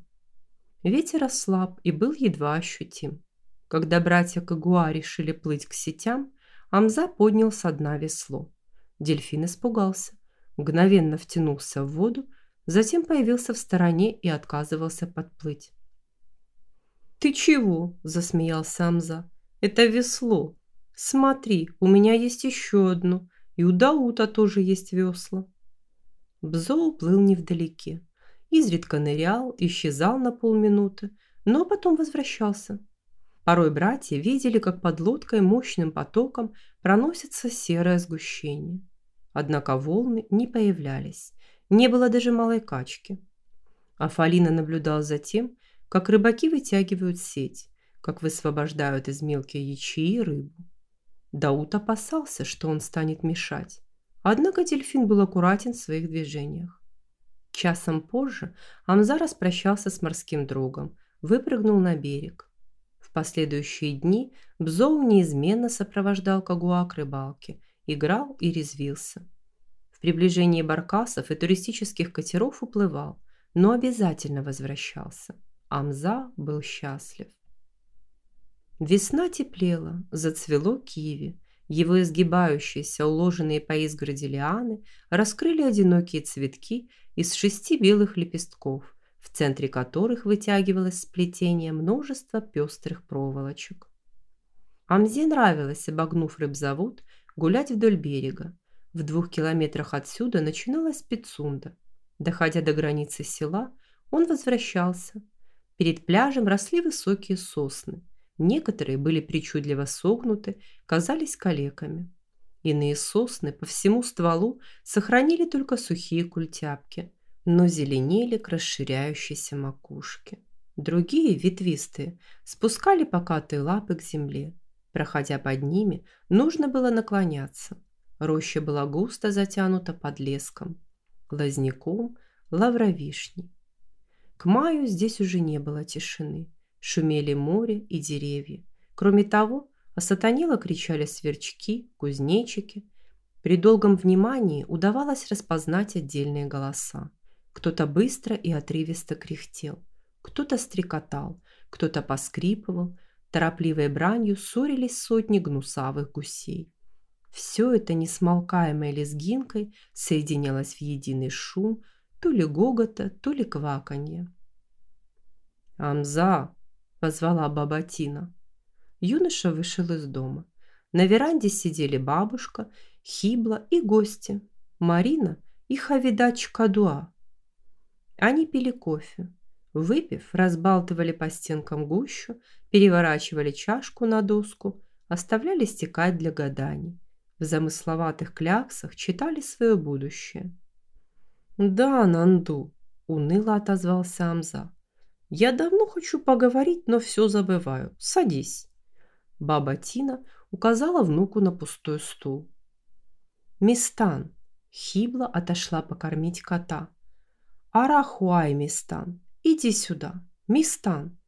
Ветер ослаб и был едва ощутим. Когда братья Кагуа решили плыть к сетям, Амза поднял со дна весло. Дельфин испугался, мгновенно втянулся в воду, затем появился в стороне и отказывался подплыть. «Ты чего?» – засмеялся Амза. «Это весло. Смотри, у меня есть еще одно, и у Даута тоже есть весла». Бзоу плыл невдалеке. Изредка нырял, исчезал на полминуты, но потом возвращался. Порой братья видели, как под лодкой мощным потоком проносится серое сгущение. Однако волны не появлялись, не было даже малой качки. Афалина наблюдал за тем, как рыбаки вытягивают сеть, как высвобождают из мелкой ячеи рыбу. Даут опасался, что он станет мешать. Однако дельфин был аккуратен в своих движениях. Часом позже Амза распрощался с морским другом, выпрыгнул на берег. Последующие дни Бзоу неизменно сопровождал Кагуа к рыбалке, играл и резвился. В приближении баркасов и туристических катеров уплывал, но обязательно возвращался. Амза был счастлив. Весна теплела, зацвело киви, его изгибающиеся, уложенные по изгороди лианы раскрыли одинокие цветки из шести белых лепестков, в центре которых вытягивалось сплетение множества пестрых проволочек. Амзе нравилось, обогнув рыбзавод, гулять вдоль берега. В двух километрах отсюда начиналась Пицунда. Доходя до границы села, он возвращался. Перед пляжем росли высокие сосны – Некоторые были причудливо согнуты, казались калеками. Иные сосны по всему стволу сохранили только сухие культяпки, но зеленели к расширяющейся макушке. Другие, ветвистые, спускали покатые лапы к земле. Проходя под ними, нужно было наклоняться. Роща была густо затянута подлеском, лозняком, лавровишней. К маю здесь уже не было тишины шумели море и деревья. Кроме того, осатанело кричали сверчки, кузнечики. При долгом внимании удавалось распознать отдельные голоса. Кто-то быстро и отрывисто кряхтел, кто-то стрекотал, кто-то поскрипывал, торопливой бранью ссорились сотни гнусавых гусей. Все это несмолкаемой лезгинкой соединялось в единый шум, то ли гогота, то ли кваканье. «Амза!» позвала баба Тина. Юноша вышел из дома. На веранде сидели бабушка, Хибла и гости, Марина и Хавидач Кадуа. Они пили кофе. Выпив, разбалтывали по стенкам гущу, переворачивали чашку на доску, оставляли стекать для гаданий. в замысловатых кляксах читали свое будущее. «Да, Нанду», – уныло отозвался Амза. «Я давно хочу поговорить, но все забываю. Садись». Баба Тина указала внуку на пустой стул. «Мистан!» – Хибла отошла покормить кота. «Арахуай, Мистан! Иди сюда! Мистан!»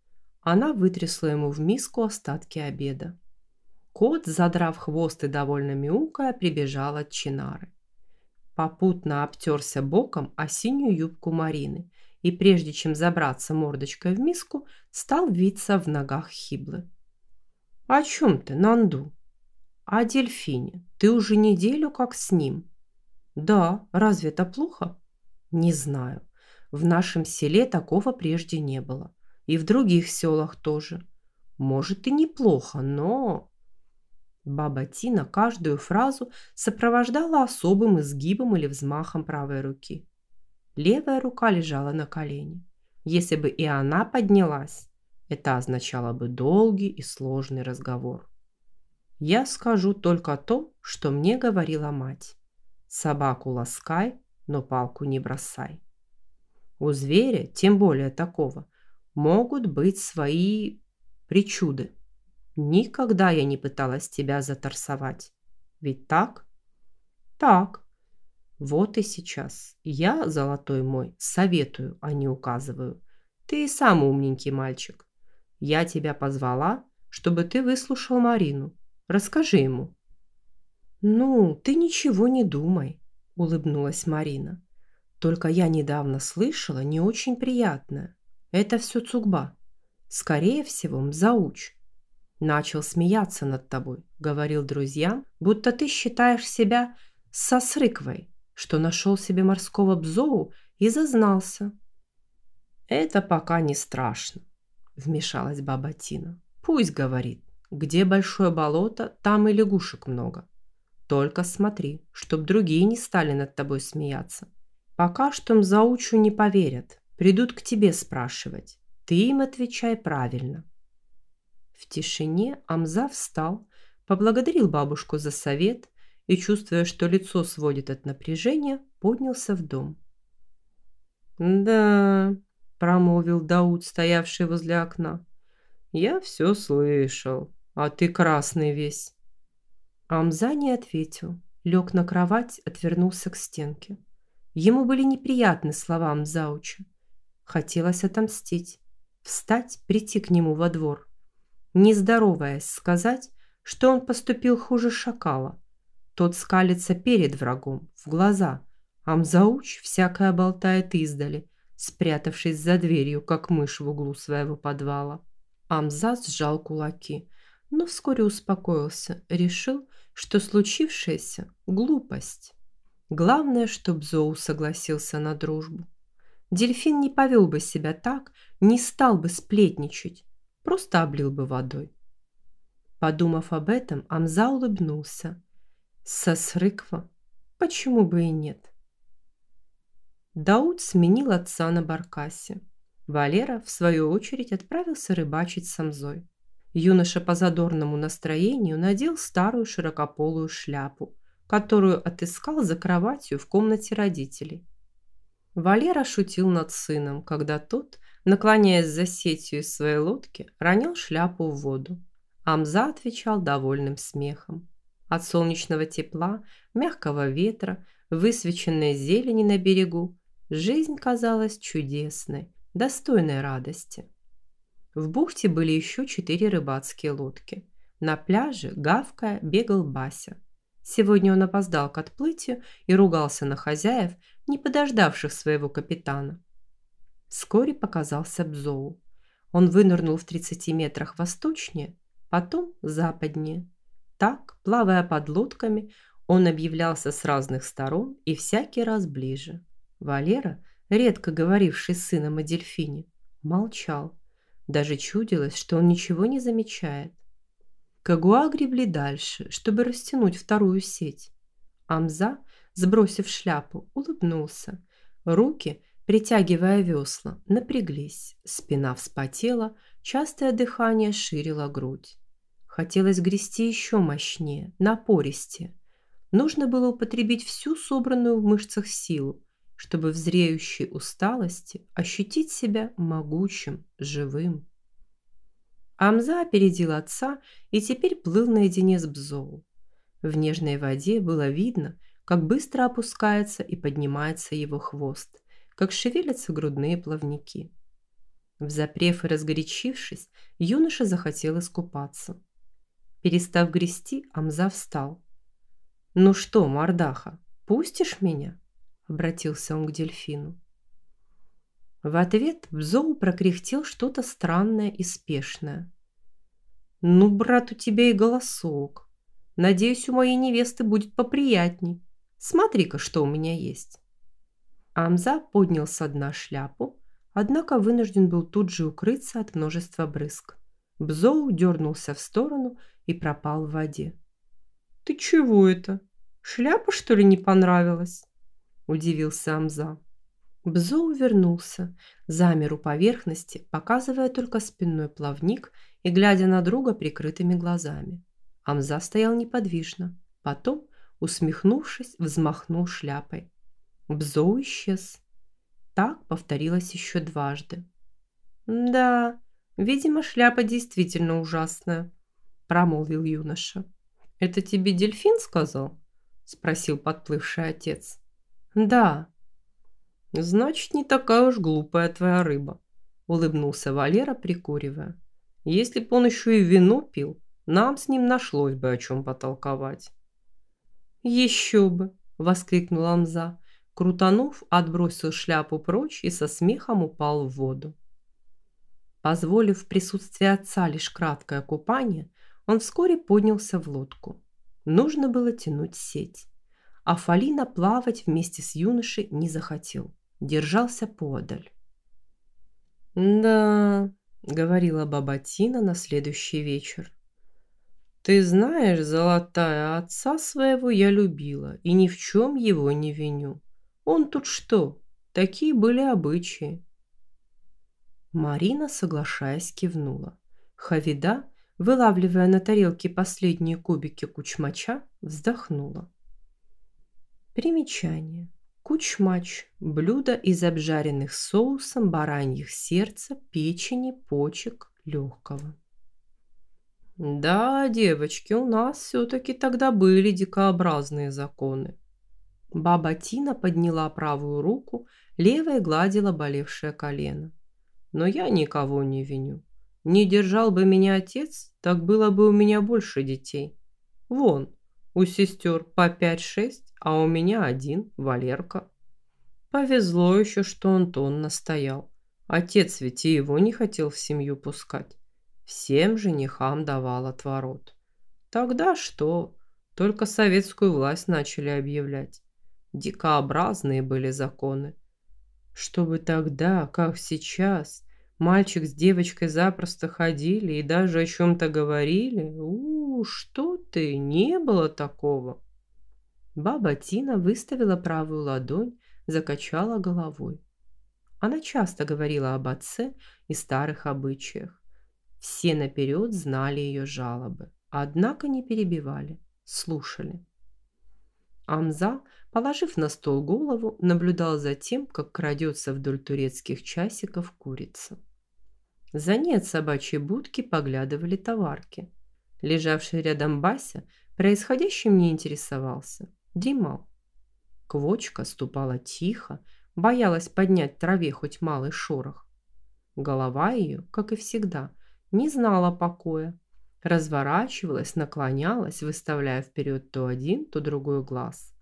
Она вытрясла ему в миску остатки обеда. Кот, задрав хвост и довольно мяукая, прибежал от Чинары. Попутно обтерся боком о синюю юбку Марины и, прежде чем забраться мордочкой в миску, стал виться в ногах Хиблы. «О чем ты, Нанду?» «О дельфине. Ты уже неделю как с ним». «Да, разве это плохо?» «Не знаю. В нашем селе такого прежде не было. И в других селах тоже. Может и неплохо, но...» Баба Тина каждую фразу сопровождала особым изгибом или взмахом правой руки. Левая рука лежала на колене. Если бы и она поднялась, это означало бы долгий и сложный разговор. Я скажу только то, что мне говорила мать. Собаку ласкай, но палку не бросай. У зверя, тем более такого, могут быть свои причуды. Никогда я не пыталась тебя заторсовать. Ведь так? Так. Вот и сейчас. Я, золотой мой, советую, а не указываю. Ты и сам умненький мальчик. Я тебя позвала, чтобы ты выслушал Марину. Расскажи ему». «Ну, ты ничего не думай», – улыбнулась Марина. «Только я недавно слышала не очень приятное. Это все цугба. Скорее всего, мзауч. Начал смеяться над тобой, говорил друзьям, будто ты считаешь себя сосрыквой, что нашел себе морского бзоу и зазнался. Это пока не страшно вмешалась баба Тина. Пусть говорит, где большое болото, там и лягушек много. Только смотри, чтоб другие не стали над тобой смеяться. Пока что им заучу не поверят, придут к тебе спрашивать. Ты им отвечай правильно. В тишине Амза встал, поблагодарил бабушку за совет и, чувствуя, что лицо сводит от напряжения, поднялся в дом. «Да, промолвил Дауд, стоявший возле окна. «Я все слышал, а ты красный весь». Амза не ответил, лег на кровать, отвернулся к стенке. Ему были неприятны слова Амзауча. Хотелось отомстить, встать, прийти к нему во двор. Не сказать, что он поступил хуже шакала. Тот скалится перед врагом, в глаза. Амзауч всякое болтает издали – спрятавшись за дверью, как мышь в углу своего подвала. Амзат сжал кулаки, но вскоре успокоился, решил, что случившееся – глупость. Главное, чтобы Зоу согласился на дружбу. Дельфин не повел бы себя так, не стал бы сплетничать, просто облил бы водой. Подумав об этом, Амза улыбнулся. Сосрыква? Почему бы и нет? Дауд сменил отца на баркасе. Валера, в свою очередь, отправился рыбачить с Самзой. Юноша по задорному настроению надел старую широкополую шляпу, которую отыскал за кроватью в комнате родителей. Валера шутил над сыном, когда тот, наклоняясь за сетью из своей лодки, ронял шляпу в воду. Амза отвечал довольным смехом. От солнечного тепла, мягкого ветра, высвеченной зелени на берегу Жизнь казалась чудесной, достойной радости. В бухте были еще четыре рыбацкие лодки. На пляже, гавкая, бегал Бася. Сегодня он опоздал к отплытию и ругался на хозяев, не подождавших своего капитана. Вскоре показался Бзоу. Он вынырнул в 30 метрах восточнее, потом западнее. Так, плавая под лодками, он объявлялся с разных сторон и всякий раз ближе. Валера, редко говоривший с сыном о дельфине, молчал. Даже чудилось, что он ничего не замечает. Кагуа гребли дальше, чтобы растянуть вторую сеть. Амза, сбросив шляпу, улыбнулся. Руки, притягивая весла, напряглись. Спина вспотела, частое дыхание ширило грудь. Хотелось грести еще мощнее, напористее. нужно было употребить всю собранную в мышцах силу, чтобы в зреющей усталости ощутить себя могучим, живым. Амза опередил отца и теперь плыл наедине с Бзоу. В нежной воде было видно, как быстро опускается и поднимается его хвост, как шевелятся грудные плавники. Взапрев и разгорячившись, юноша захотел искупаться. Перестав грести, Амза встал. «Ну что, мордаха, пустишь меня?» Обратился он к дельфину. В ответ Бзоу прокряхтел что-то странное и спешное. «Ну, брат, у тебя и голосок. Надеюсь, у моей невесты будет поприятней. Смотри-ка, что у меня есть». Амза поднял со дна шляпу, однако вынужден был тут же укрыться от множества брызг. Бзоу дернулся в сторону и пропал в воде. «Ты чего это? Шляпа, что ли, не понравилась?» – удивился Амза. Бзоу вернулся, замер у поверхности, показывая только спинной плавник и глядя на друга прикрытыми глазами. Амза стоял неподвижно, потом, усмехнувшись, взмахнул шляпой. Бзоу исчез. Так повторилось еще дважды. «Да, видимо, шляпа действительно ужасная», – промолвил юноша. «Это тебе дельфин сказал?» – спросил подплывший отец. «Да». «Значит, не такая уж глупая твоя рыба», – улыбнулся Валера, прикуривая. «Если б он еще и вино пил, нам с ним нашлось бы о чем потолковать». «Еще бы!» – воскликнул Амза Крутанув, отбросил шляпу прочь и со смехом упал в воду. Позволив в присутствии отца лишь краткое купание, он вскоре поднялся в лодку. Нужно было тянуть сеть. А Фалина плавать вместе с юношей не захотел. Держался подаль. «Да», — говорила баба Тина на следующий вечер. «Ты знаешь, золотая, отца своего я любила и ни в чем его не виню. Он тут что? Такие были обычаи. Марина, соглашаясь, кивнула. Хавида, вылавливая на тарелке последние кубики кучмача, вздохнула. Примечание. Кучмач – блюдо из обжаренных соусом бараньих сердца, печени, почек, легкого. Да, девочки, у нас все-таки тогда были дикообразные законы. Баба Тина подняла правую руку, левой гладила болевшее колено. Но я никого не виню. Не держал бы меня отец, так было бы у меня больше детей. Вон, у сестер по пять-шесть, а у меня один, Валерка. Повезло еще, что Антон настоял. Отец ведь и его не хотел в семью пускать. Всем женихам давал отворот. Тогда что? Только советскую власть начали объявлять. Дикообразные были законы. Чтобы тогда, как сейчас, мальчик с девочкой запросто ходили и даже о чем-то говорили, у, что ты, не было такого. Баба Тина выставила правую ладонь, закачала головой. Она часто говорила об отце и старых обычаях. Все наперед знали ее жалобы, однако не перебивали, слушали. Амза положив на стол голову, наблюдал за тем, как крадется вдоль турецких часиков курица. За ней от собачьей будки поглядывали товарки. Лежавший рядом Бася происходящим не интересовался, дремал. Квочка ступала тихо, боялась поднять траве хоть малый шорох. Голова ее, как и всегда, не знала покоя. Разворачивалась, наклонялась, выставляя вперед то один, то другой глаз.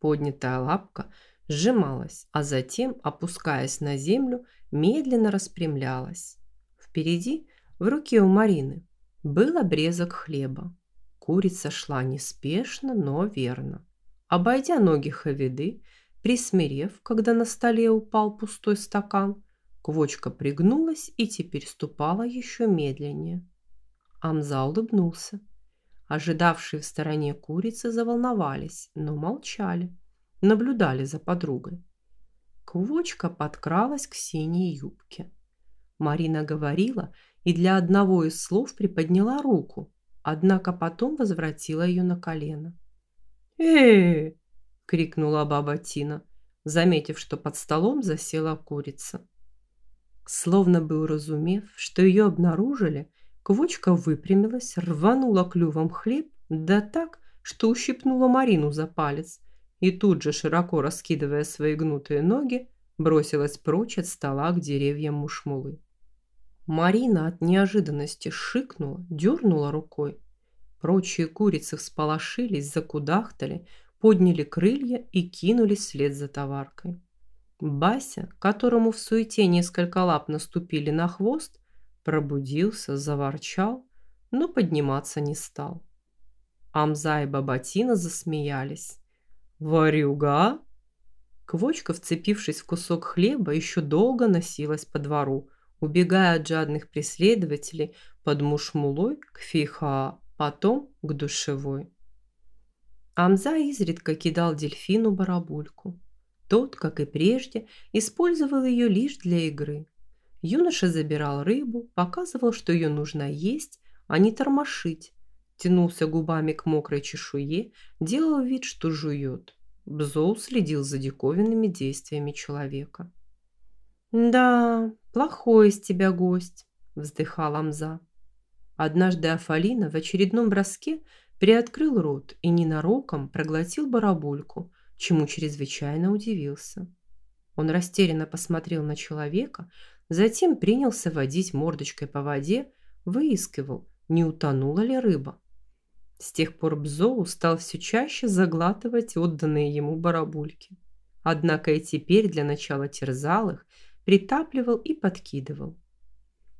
Поднятая лапка сжималась, а затем, опускаясь на землю, медленно распрямлялась. Впереди, в руке у Марины, был обрезок хлеба. Курица шла неспешно, но верно. Обойдя ноги Хавиды, присмирев, когда на столе упал пустой стакан, Квочка пригнулась и теперь ступала еще медленнее. Амза улыбнулся. Ожидавшие в стороне курицы заволновались, но молчали, наблюдали за подругой. Квочка подкралась к синей юбке. Марина говорила и для одного из слов приподняла руку, однако потом возвратила ее на колено. э крикнула баба Тина, заметив, что под столом засела курица. Словно бы уразумев, что ее обнаружили, квочка выпрямилась, рванула клювом хлеб, да так, что ущипнула Марину за палец, и тут же, широко раскидывая свои гнутые ноги, бросилась прочь от стола к деревьям мушмулы. Марина от неожиданности шикнула, дернула рукой. Прочие курицы всполошились, закудахтали, подняли крылья и кинулись вслед за товаркой. Бася, которому в суете несколько лап наступили на хвост, пробудился, заворчал, но подниматься не стал. Амза и Бабатина засмеялись. «Варюга?» Квочка, вцепившись в кусок хлеба, еще долго носилась по двору, убегая от жадных преследователей под мушмулой к Фихаа, потом к душевой. Амза изредка кидал дельфину барабульку. Тот, как и прежде, использовал ее лишь для игры. Юноша забирал рыбу, показывал, что ее нужно есть, а не тормошить. Тянулся губами к мокрой чешуе, делал вид, что жует. Бзоу следил за диковинными действиями человека. «Да, плохой из тебя гость», – вздыхал Амза. Однажды Афалина в очередном броске приоткрыл рот и ненароком проглотил барабульку, чему чрезвычайно удивился. Он растерянно посмотрел на человека, затем принялся водить мордочкой по воде, выискивал, не утонула ли рыба. С тех пор Бзоу стал все чаще заглатывать отданные ему барабульки. Однако и теперь для начала терзал их, притапливал и подкидывал.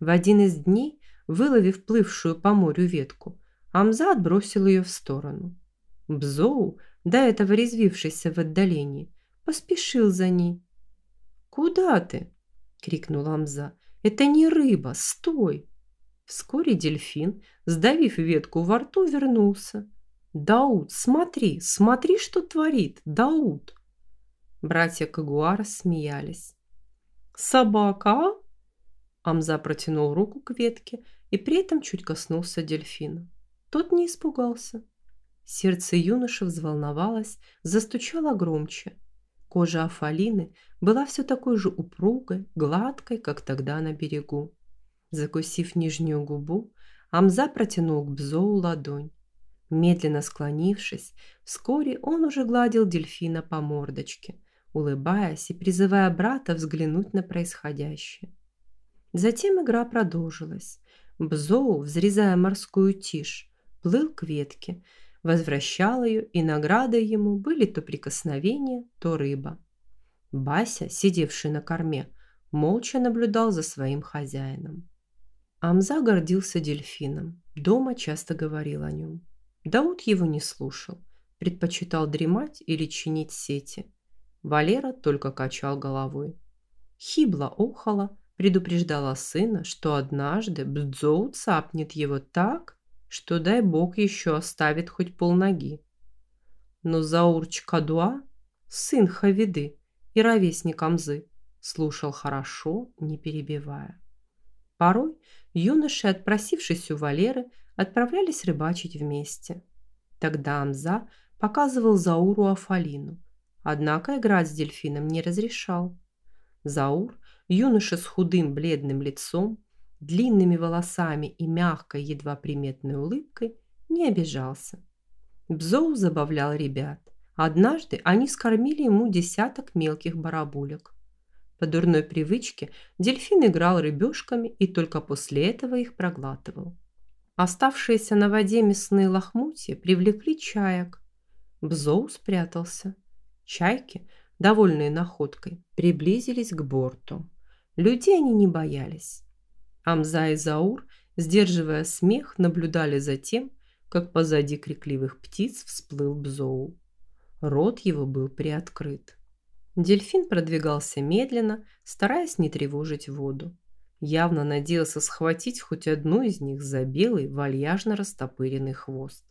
В один из дней, выловив плывшую по морю ветку, Амза отбросил ее в сторону. Бзоу, до этого резвившийся в отдалении, поспешил за ней. «Куда ты?» – крикнул Амза. «Это не рыба, стой!» Вскоре дельфин, сдавив ветку во рту, вернулся. «Дауд, смотри, смотри, что творит, Дауд!» Братья Кагуара смеялись. «Собака, а?» Амза протянул руку к ветке и при этом чуть коснулся дельфина. Тот не испугался. Сердце юноши взволновалось, застучало громче. Кожа Афалины была все такой же упругой, гладкой, как тогда на берегу. Закусив нижнюю губу, Амза протянул к Бзоу ладонь. Медленно склонившись, вскоре он уже гладил дельфина по мордочке, улыбаясь и призывая брата взглянуть на происходящее. Затем игра продолжилась. Бзоу, взрезая морскую тишь, плыл к ветке, возвращал ее, и наградой ему были то прикосновения, то рыба. Бася, сидевший на корме, молча наблюдал за своим хозяином. Амза гордился дельфином, дома часто говорил о нем. Дауд его не слушал, предпочитал дремать или чинить сети. Валера только качал головой. Хибла охала, предупреждала сына, что однажды Бдзоу цапнет его так, что дай бог еще оставит хоть полноги. Но Заурч Кадуа, сын Хавиды и ровесник Амзы, слушал хорошо, не перебивая. Порой юноши, отпросившись у Валеры, отправлялись рыбачить вместе. Тогда Амза показывал Зауру Афалину, однако играть с дельфином не разрешал. Заур, юноша с худым бледным лицом, длинными волосами и мягкой, едва приметной улыбкой, не обижался. Бзоу забавлял ребят. Однажды они скормили ему десяток мелких барабулек. По дурной привычке дельфин играл рыбешками и только после этого их проглатывал. Оставшиеся на воде мясные лохмутья привлекли чаек. Бзоу спрятался. Чайки, довольные находкой, приблизились к борту. Людей они не боялись. Амза и Заур, сдерживая смех, наблюдали за тем, как позади крикливых птиц всплыл Бзоу. Рот его был приоткрыт. Дельфин продвигался медленно, стараясь не тревожить воду. Явно надеялся схватить хоть одну из них за белый, вальяжно растопыренный хвост.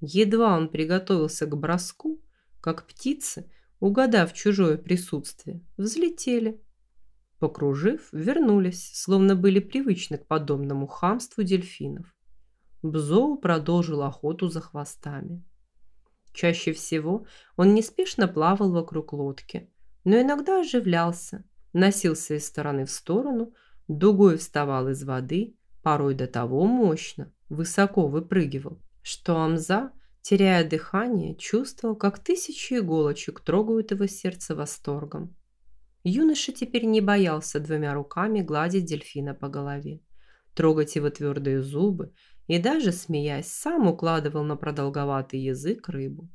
Едва он приготовился к броску, как птицы, угадав чужое присутствие, взлетели – Покружив, вернулись, словно были привычны к подобному хамству дельфинов. Бзоу продолжил охоту за хвостами. Чаще всего он неспешно плавал вокруг лодки, но иногда оживлялся, носился из стороны в сторону, дугой вставал из воды, порой до того мощно, высоко выпрыгивал, что Амза, теряя дыхание, чувствовал, как тысячи иголочек трогают его сердце восторгом. Юноша теперь не боялся двумя руками гладить дельфина по голове, трогать его твердые зубы и даже, смеясь, сам укладывал на продолговатый язык рыбу.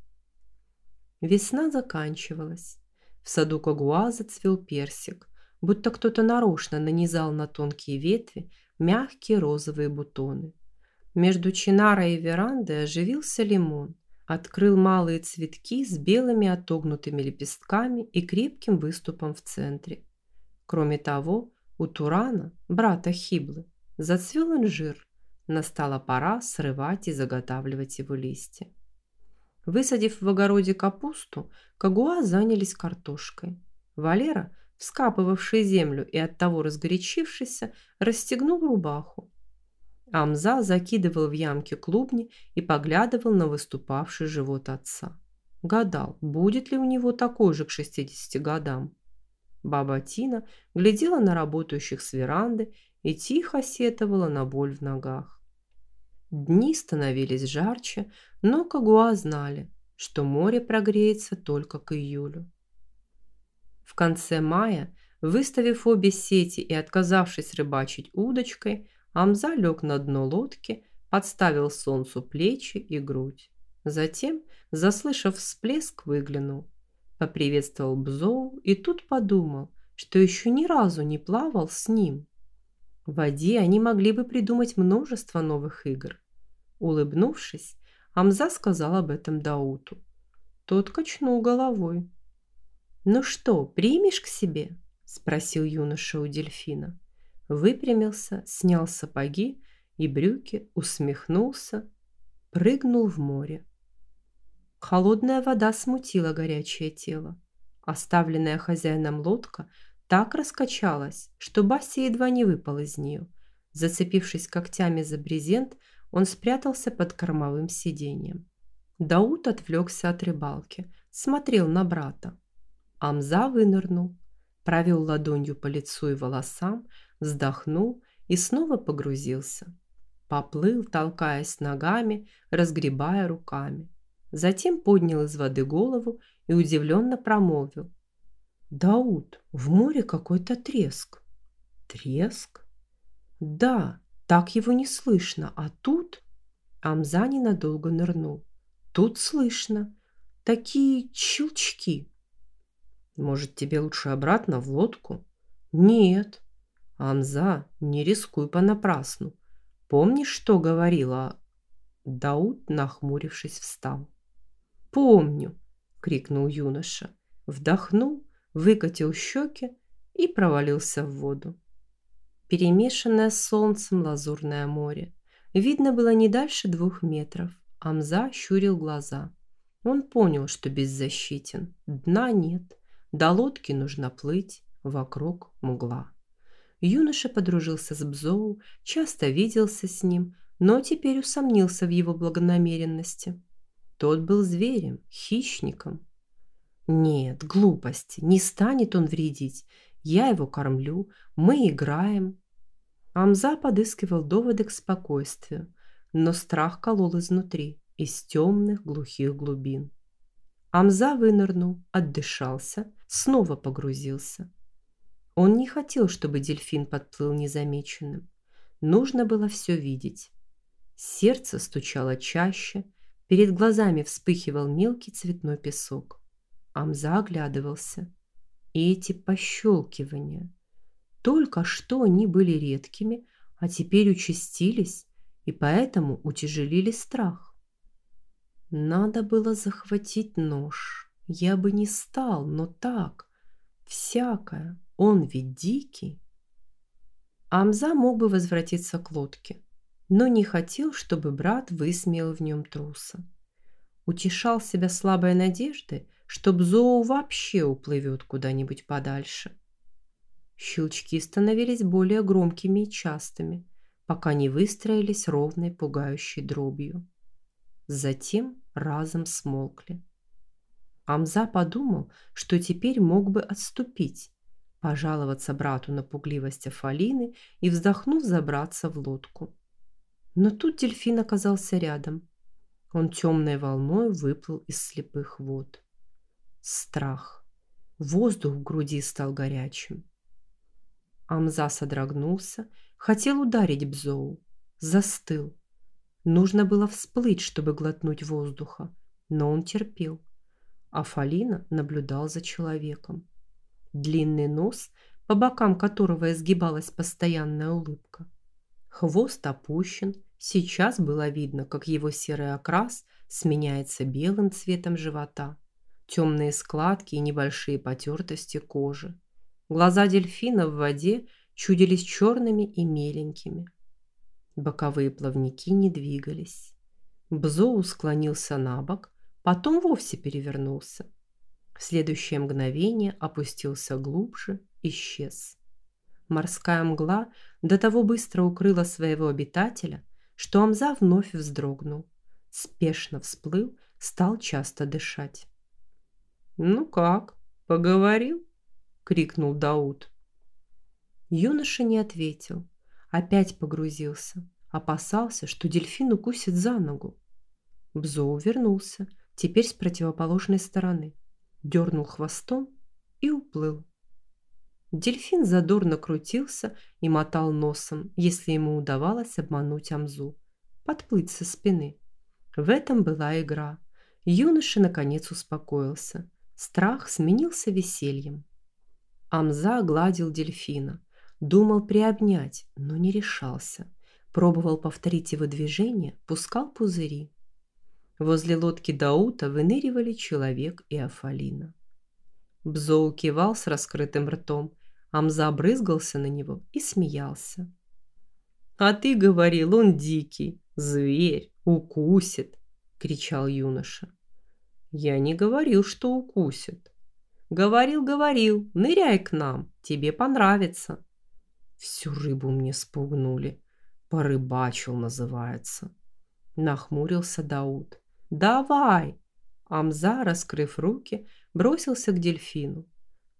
Весна заканчивалась. В саду Кагуа зацвел персик, будто кто-то нарочно нанизал на тонкие ветви мягкие розовые бутоны. Между чинарой и верандой оживился лимон, открыл малые цветки с белыми отогнутыми лепестками и крепким выступом в центре. Кроме того, у Турана, брата Хиблы, зацвел инжир. Настала пора срывать и заготавливать его листья. Высадив в огороде капусту, Кагуа занялись картошкой. Валера, вскапывавший землю и оттого разгорячившийся, расстегнул рубаху. Амза закидывал в ямки клубни и поглядывал на выступавший живот отца. Гадал, будет ли у него такой же к 60 годам. Баба Тина глядела на работающих с веранды и тихо сетовала на боль в ногах. Дни становились жарче, но Кагуа знали, что море прогреется только к июлю. В конце мая, выставив обе сети и отказавшись рыбачить удочкой, Амза лег на дно лодки, подставил солнцу плечи и грудь. Затем, заслышав всплеск, выглянул. Поприветствовал Бзоу и тут подумал, что еще ни разу не плавал с ним. В воде они могли бы придумать множество новых игр. Улыбнувшись, Амза сказал об этом Дауту. Тот качнул головой. «Ну что, примешь к себе?» – спросил юноша у дельфина. Выпрямился, снял сапоги и брюки, усмехнулся, прыгнул в море. Холодная вода смутила горячее тело. Оставленная хозяином лодка так раскачалась, что Басси едва не выпал из нее. Зацепившись когтями за брезент, он спрятался под кормовым сиденьем. Дауд отвлекся от рыбалки, смотрел на брата. Амза вынырнул, провел ладонью по лицу и волосам, вздохнул и снова погрузился. Поплыл, толкаясь ногами, разгребая руками. Затем поднял из воды голову и удивленно промолвил. «Дауд, в море какой-то треск». «Треск?» «Да, так его не слышно, а тут...» Амза ненадолго нырнул. «Тут слышно. Такие щелчки». «Может, тебе лучше обратно в лодку?» «Нет». «Амза, не рискуй понапрасну. Помнишь, что говорила?» Дауд, нахмурившись, встал. «Помню!» – крикнул юноша. Вдохнул, выкатил щеки и провалился в воду перемешанное с солнцем лазурное море. Видно было не дальше двух метров. Амза щурил глаза. Он понял, что беззащитен. Дна нет. До лодки нужно плыть. Вокруг мгла. Юноша подружился с Бзоу, часто виделся с ним, но теперь усомнился в его благонамеренности. Тот был зверем, хищником. Нет, глупости, не станет он вредить. Я его кормлю, мы играем. Амза подыскивал доводы к спокойствию, но страх колол изнутри, из темных глухих глубин. Амза вынырнул, отдышался, снова погрузился. Он не хотел, чтобы дельфин подплыл незамеченным. Нужно было все видеть. Сердце стучало чаще, перед глазами вспыхивал мелкий цветной песок. Амза оглядывался. И эти пощелкивания. Только что они были редкими, а теперь участились и поэтому утяжелили страх. Надо было захватить нож. Я бы не стал, но так. Всякое. Он ведь дикий. Амза мог бы возвратиться к лодке, но не хотел, чтобы брат высмеял в нем труса. Утешал себя слабой надеждой, что Бзоу вообще уплывет куда-нибудь подальше. Щелчки становились более громкими и частыми, пока не выстроились ровной пугающей дробью. затем разом смолкли. Амза подумал, что теперь мог бы отступить, пожаловаться брату на пугливость Афалины и, вздохнув, забраться в лодку. Но тут дельфин оказался рядом. Он темной волной выплыл из слепых вод. Страх. Воздух в груди стал горячим. Амза содрогнулся, хотел ударить Бзоу. Застыл. Нужно было всплыть, чтобы глотнуть воздуха, но он терпел. А Фалина наблюдал за человеком. Длинный нос, по бокам которого изгибалась постоянная улыбка. Хвост опущен, сейчас было видно, как его серый окрас сменяется белым цветом живота. Темные складки и небольшие потертости кожи. Глаза дельфина в воде чудились черными и меленькими. Боковые плавники не двигались. Бзоу склонился на бок, потом вовсе перевернулся. В следующее мгновение опустился глубже, исчез. Морская мгла до того быстро укрыла своего обитателя, что Амза вновь вздрогнул. Спешно всплыл, стал часто дышать. «Ну как, поговорил?» крикнул Дауд. Юноша не ответил, опять погрузился, опасался, что дельфин укусит за ногу. Бзоу вернулся, теперь с противоположной стороны, дернул хвостом и уплыл. Дельфин задорно крутился и мотал носом, если ему удавалось обмануть Амзу, подплыть со спины. В этом была игра. Юноша наконец успокоился. Страх сменился весельем. Амза гладил дельфина. Думал приобнять, но не решался. Пробовал повторить его движение, пускал пузыри. Возле лодки Даута выныривали человек и Афалина. Бзоу кивал с раскрытым ртом, Амза брызгался на него и смеялся. «А ты говорил, он дикий, зверь, укусит!» – кричал юноша. «Я не говорил, что укусит. Говорил, говорил, ныряй к нам, тебе понравится. Всю рыбу мне спугнули. Порыбачил называется. Нахмурился Дауд. Давай! Амза, раскрыв руки, бросился к дельфину.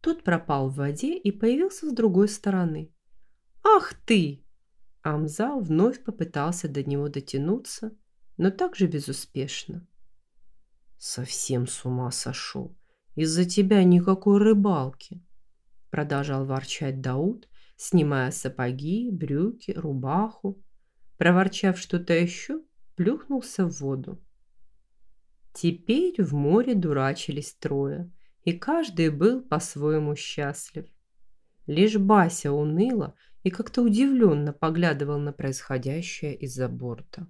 Тот пропал в воде и появился с другой стороны. «Ах ты!» Амза вновь попытался до него дотянуться, но также безуспешно. «Совсем с ума сошел!» Из-за тебя никакой рыбалки. Продолжал ворчать Дауд, снимая сапоги, брюки, рубаху. Проворчав что-то еще, плюхнулся в воду. Теперь в море дурачились трое, и каждый был по-своему счастлив. Лишь Бася уныла и как-то удивленно поглядывал на происходящее из-за борта.